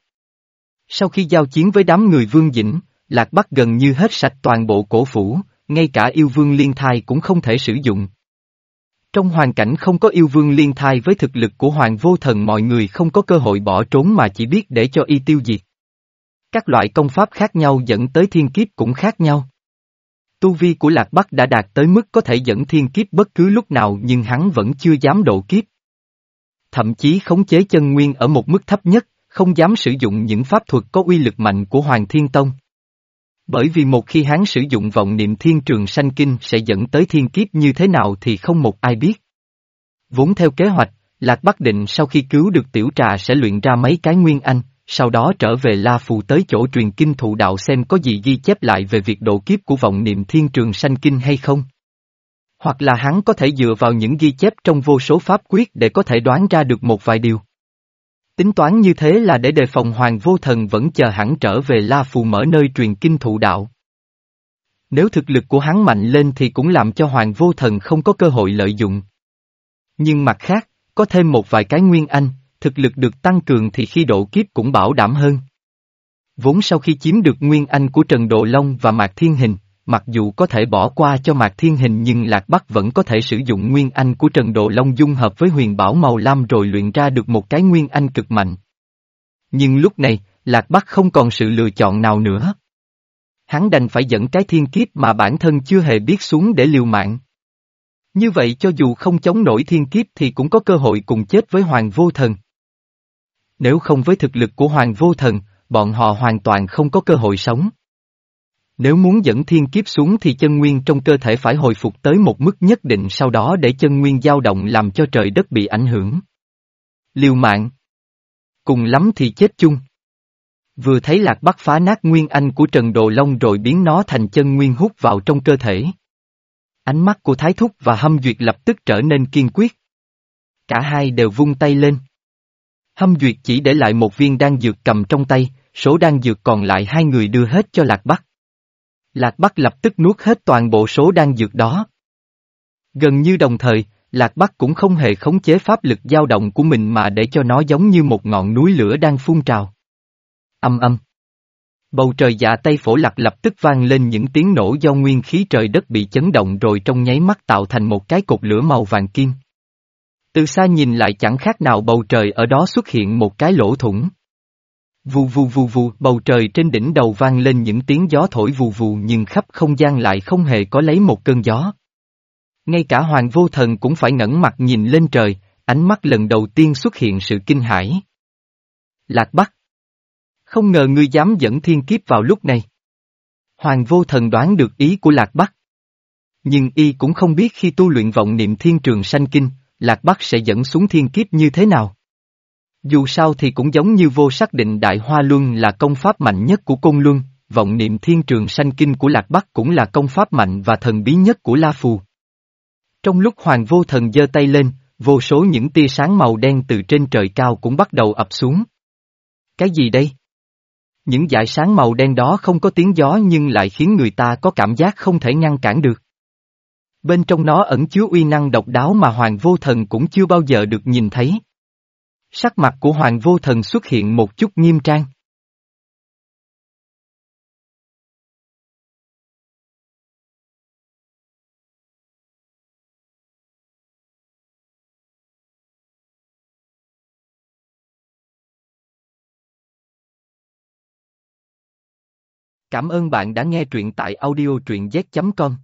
Sau khi giao chiến với đám người Vương Dĩnh, Lạc Bắc gần như hết sạch toàn bộ cổ phủ, ngay cả yêu vương liên thai cũng không thể sử dụng. Trong hoàn cảnh không có yêu vương liên thai với thực lực của Hoàng Vô Thần mọi người không có cơ hội bỏ trốn mà chỉ biết để cho y tiêu diệt. Các loại công pháp khác nhau dẫn tới thiên kiếp cũng khác nhau. Tu vi của Lạc Bắc đã đạt tới mức có thể dẫn thiên kiếp bất cứ lúc nào nhưng hắn vẫn chưa dám độ kiếp. Thậm chí khống chế chân nguyên ở một mức thấp nhất, không dám sử dụng những pháp thuật có uy lực mạnh của Hoàng Thiên Tông. Bởi vì một khi hắn sử dụng vọng niệm thiên trường sanh kinh sẽ dẫn tới thiên kiếp như thế nào thì không một ai biết. Vốn theo kế hoạch, Lạc Bắc định sau khi cứu được tiểu trà sẽ luyện ra mấy cái nguyên anh, sau đó trở về La Phù tới chỗ truyền kinh thụ đạo xem có gì ghi chép lại về việc độ kiếp của vọng niệm thiên trường sanh kinh hay không. Hoặc là hắn có thể dựa vào những ghi chép trong vô số pháp quyết để có thể đoán ra được một vài điều. Tính toán như thế là để đề phòng Hoàng Vô Thần vẫn chờ hắn trở về La Phù mở nơi truyền kinh thụ đạo. Nếu thực lực của hắn mạnh lên thì cũng làm cho Hoàng Vô Thần không có cơ hội lợi dụng. Nhưng mặt khác, có thêm một vài cái nguyên anh, thực lực được tăng cường thì khi độ kiếp cũng bảo đảm hơn. Vốn sau khi chiếm được nguyên anh của Trần Độ Long và Mạc Thiên Hình, mặc dù có thể bỏ qua cho Mạc Thiên Hình nhưng Lạc Bắc vẫn có thể sử dụng nguyên anh của Trần Độ Long dung hợp với huyền bảo màu lam rồi luyện ra được một cái nguyên anh cực mạnh. Nhưng lúc này, Lạc Bắc không còn sự lựa chọn nào nữa. Hắn đành phải dẫn cái thiên kiếp mà bản thân chưa hề biết xuống để liều mạng. Như vậy cho dù không chống nổi thiên kiếp thì cũng có cơ hội cùng chết với Hoàng Vô Thần. Nếu không với thực lực của Hoàng Vô Thần, bọn họ hoàn toàn không có cơ hội sống. Nếu muốn dẫn thiên kiếp xuống thì chân nguyên trong cơ thể phải hồi phục tới một mức nhất định sau đó để chân nguyên dao động làm cho trời đất bị ảnh hưởng. Liều mạng. Cùng lắm thì chết chung. Vừa thấy lạc bắc phá nát nguyên anh của Trần Đồ Long rồi biến nó thành chân nguyên hút vào trong cơ thể. Ánh mắt của Thái Thúc và Hâm Duyệt lập tức trở nên kiên quyết. Cả hai đều vung tay lên. Hâm Duyệt chỉ để lại một viên đan dược cầm trong tay, số đan dược còn lại hai người đưa hết cho Lạc Bắc. Lạc Bắc lập tức nuốt hết toàn bộ số đan dược đó. Gần như đồng thời, Lạc Bắc cũng không hề khống chế pháp lực dao động của mình mà để cho nó giống như một ngọn núi lửa đang phun trào. Âm âm. Bầu trời dạ Tây phổ lạc lập tức vang lên những tiếng nổ do nguyên khí trời đất bị chấn động rồi trong nháy mắt tạo thành một cái cột lửa màu vàng kim. Từ xa nhìn lại chẳng khác nào bầu trời ở đó xuất hiện một cái lỗ thủng. Vù vù vù vù, bầu trời trên đỉnh đầu vang lên những tiếng gió thổi vù vù nhưng khắp không gian lại không hề có lấy một cơn gió. Ngay cả hoàng vô thần cũng phải ngẩng mặt nhìn lên trời, ánh mắt lần đầu tiên xuất hiện sự kinh hãi. Lạc Bắc Không ngờ ngươi dám dẫn thiên kiếp vào lúc này. Hoàng vô thần đoán được ý của Lạc Bắc. Nhưng y cũng không biết khi tu luyện vọng niệm thiên trường sanh kinh, Lạc Bắc sẽ dẫn xuống thiên kiếp như thế nào. Dù sao thì cũng giống như vô xác định Đại Hoa Luân là công pháp mạnh nhất của Côn Luân, vọng niệm thiên trường sanh kinh của Lạc Bắc cũng là công pháp mạnh và thần bí nhất của La Phù. Trong lúc Hoàng Vô Thần giơ tay lên, vô số những tia sáng màu đen từ trên trời cao cũng bắt đầu ập xuống. Cái gì đây? Những dải sáng màu đen đó không có tiếng gió nhưng lại khiến người ta có cảm giác không thể ngăn cản được. Bên trong nó ẩn chứa uy năng độc đáo mà Hoàng Vô Thần cũng chưa bao giờ được nhìn thấy. Sắc mặt của Hoàng Vô Thần xuất hiện một chút nghiêm trang. Cảm ơn bạn đã nghe truyện tại audio truyện z.com.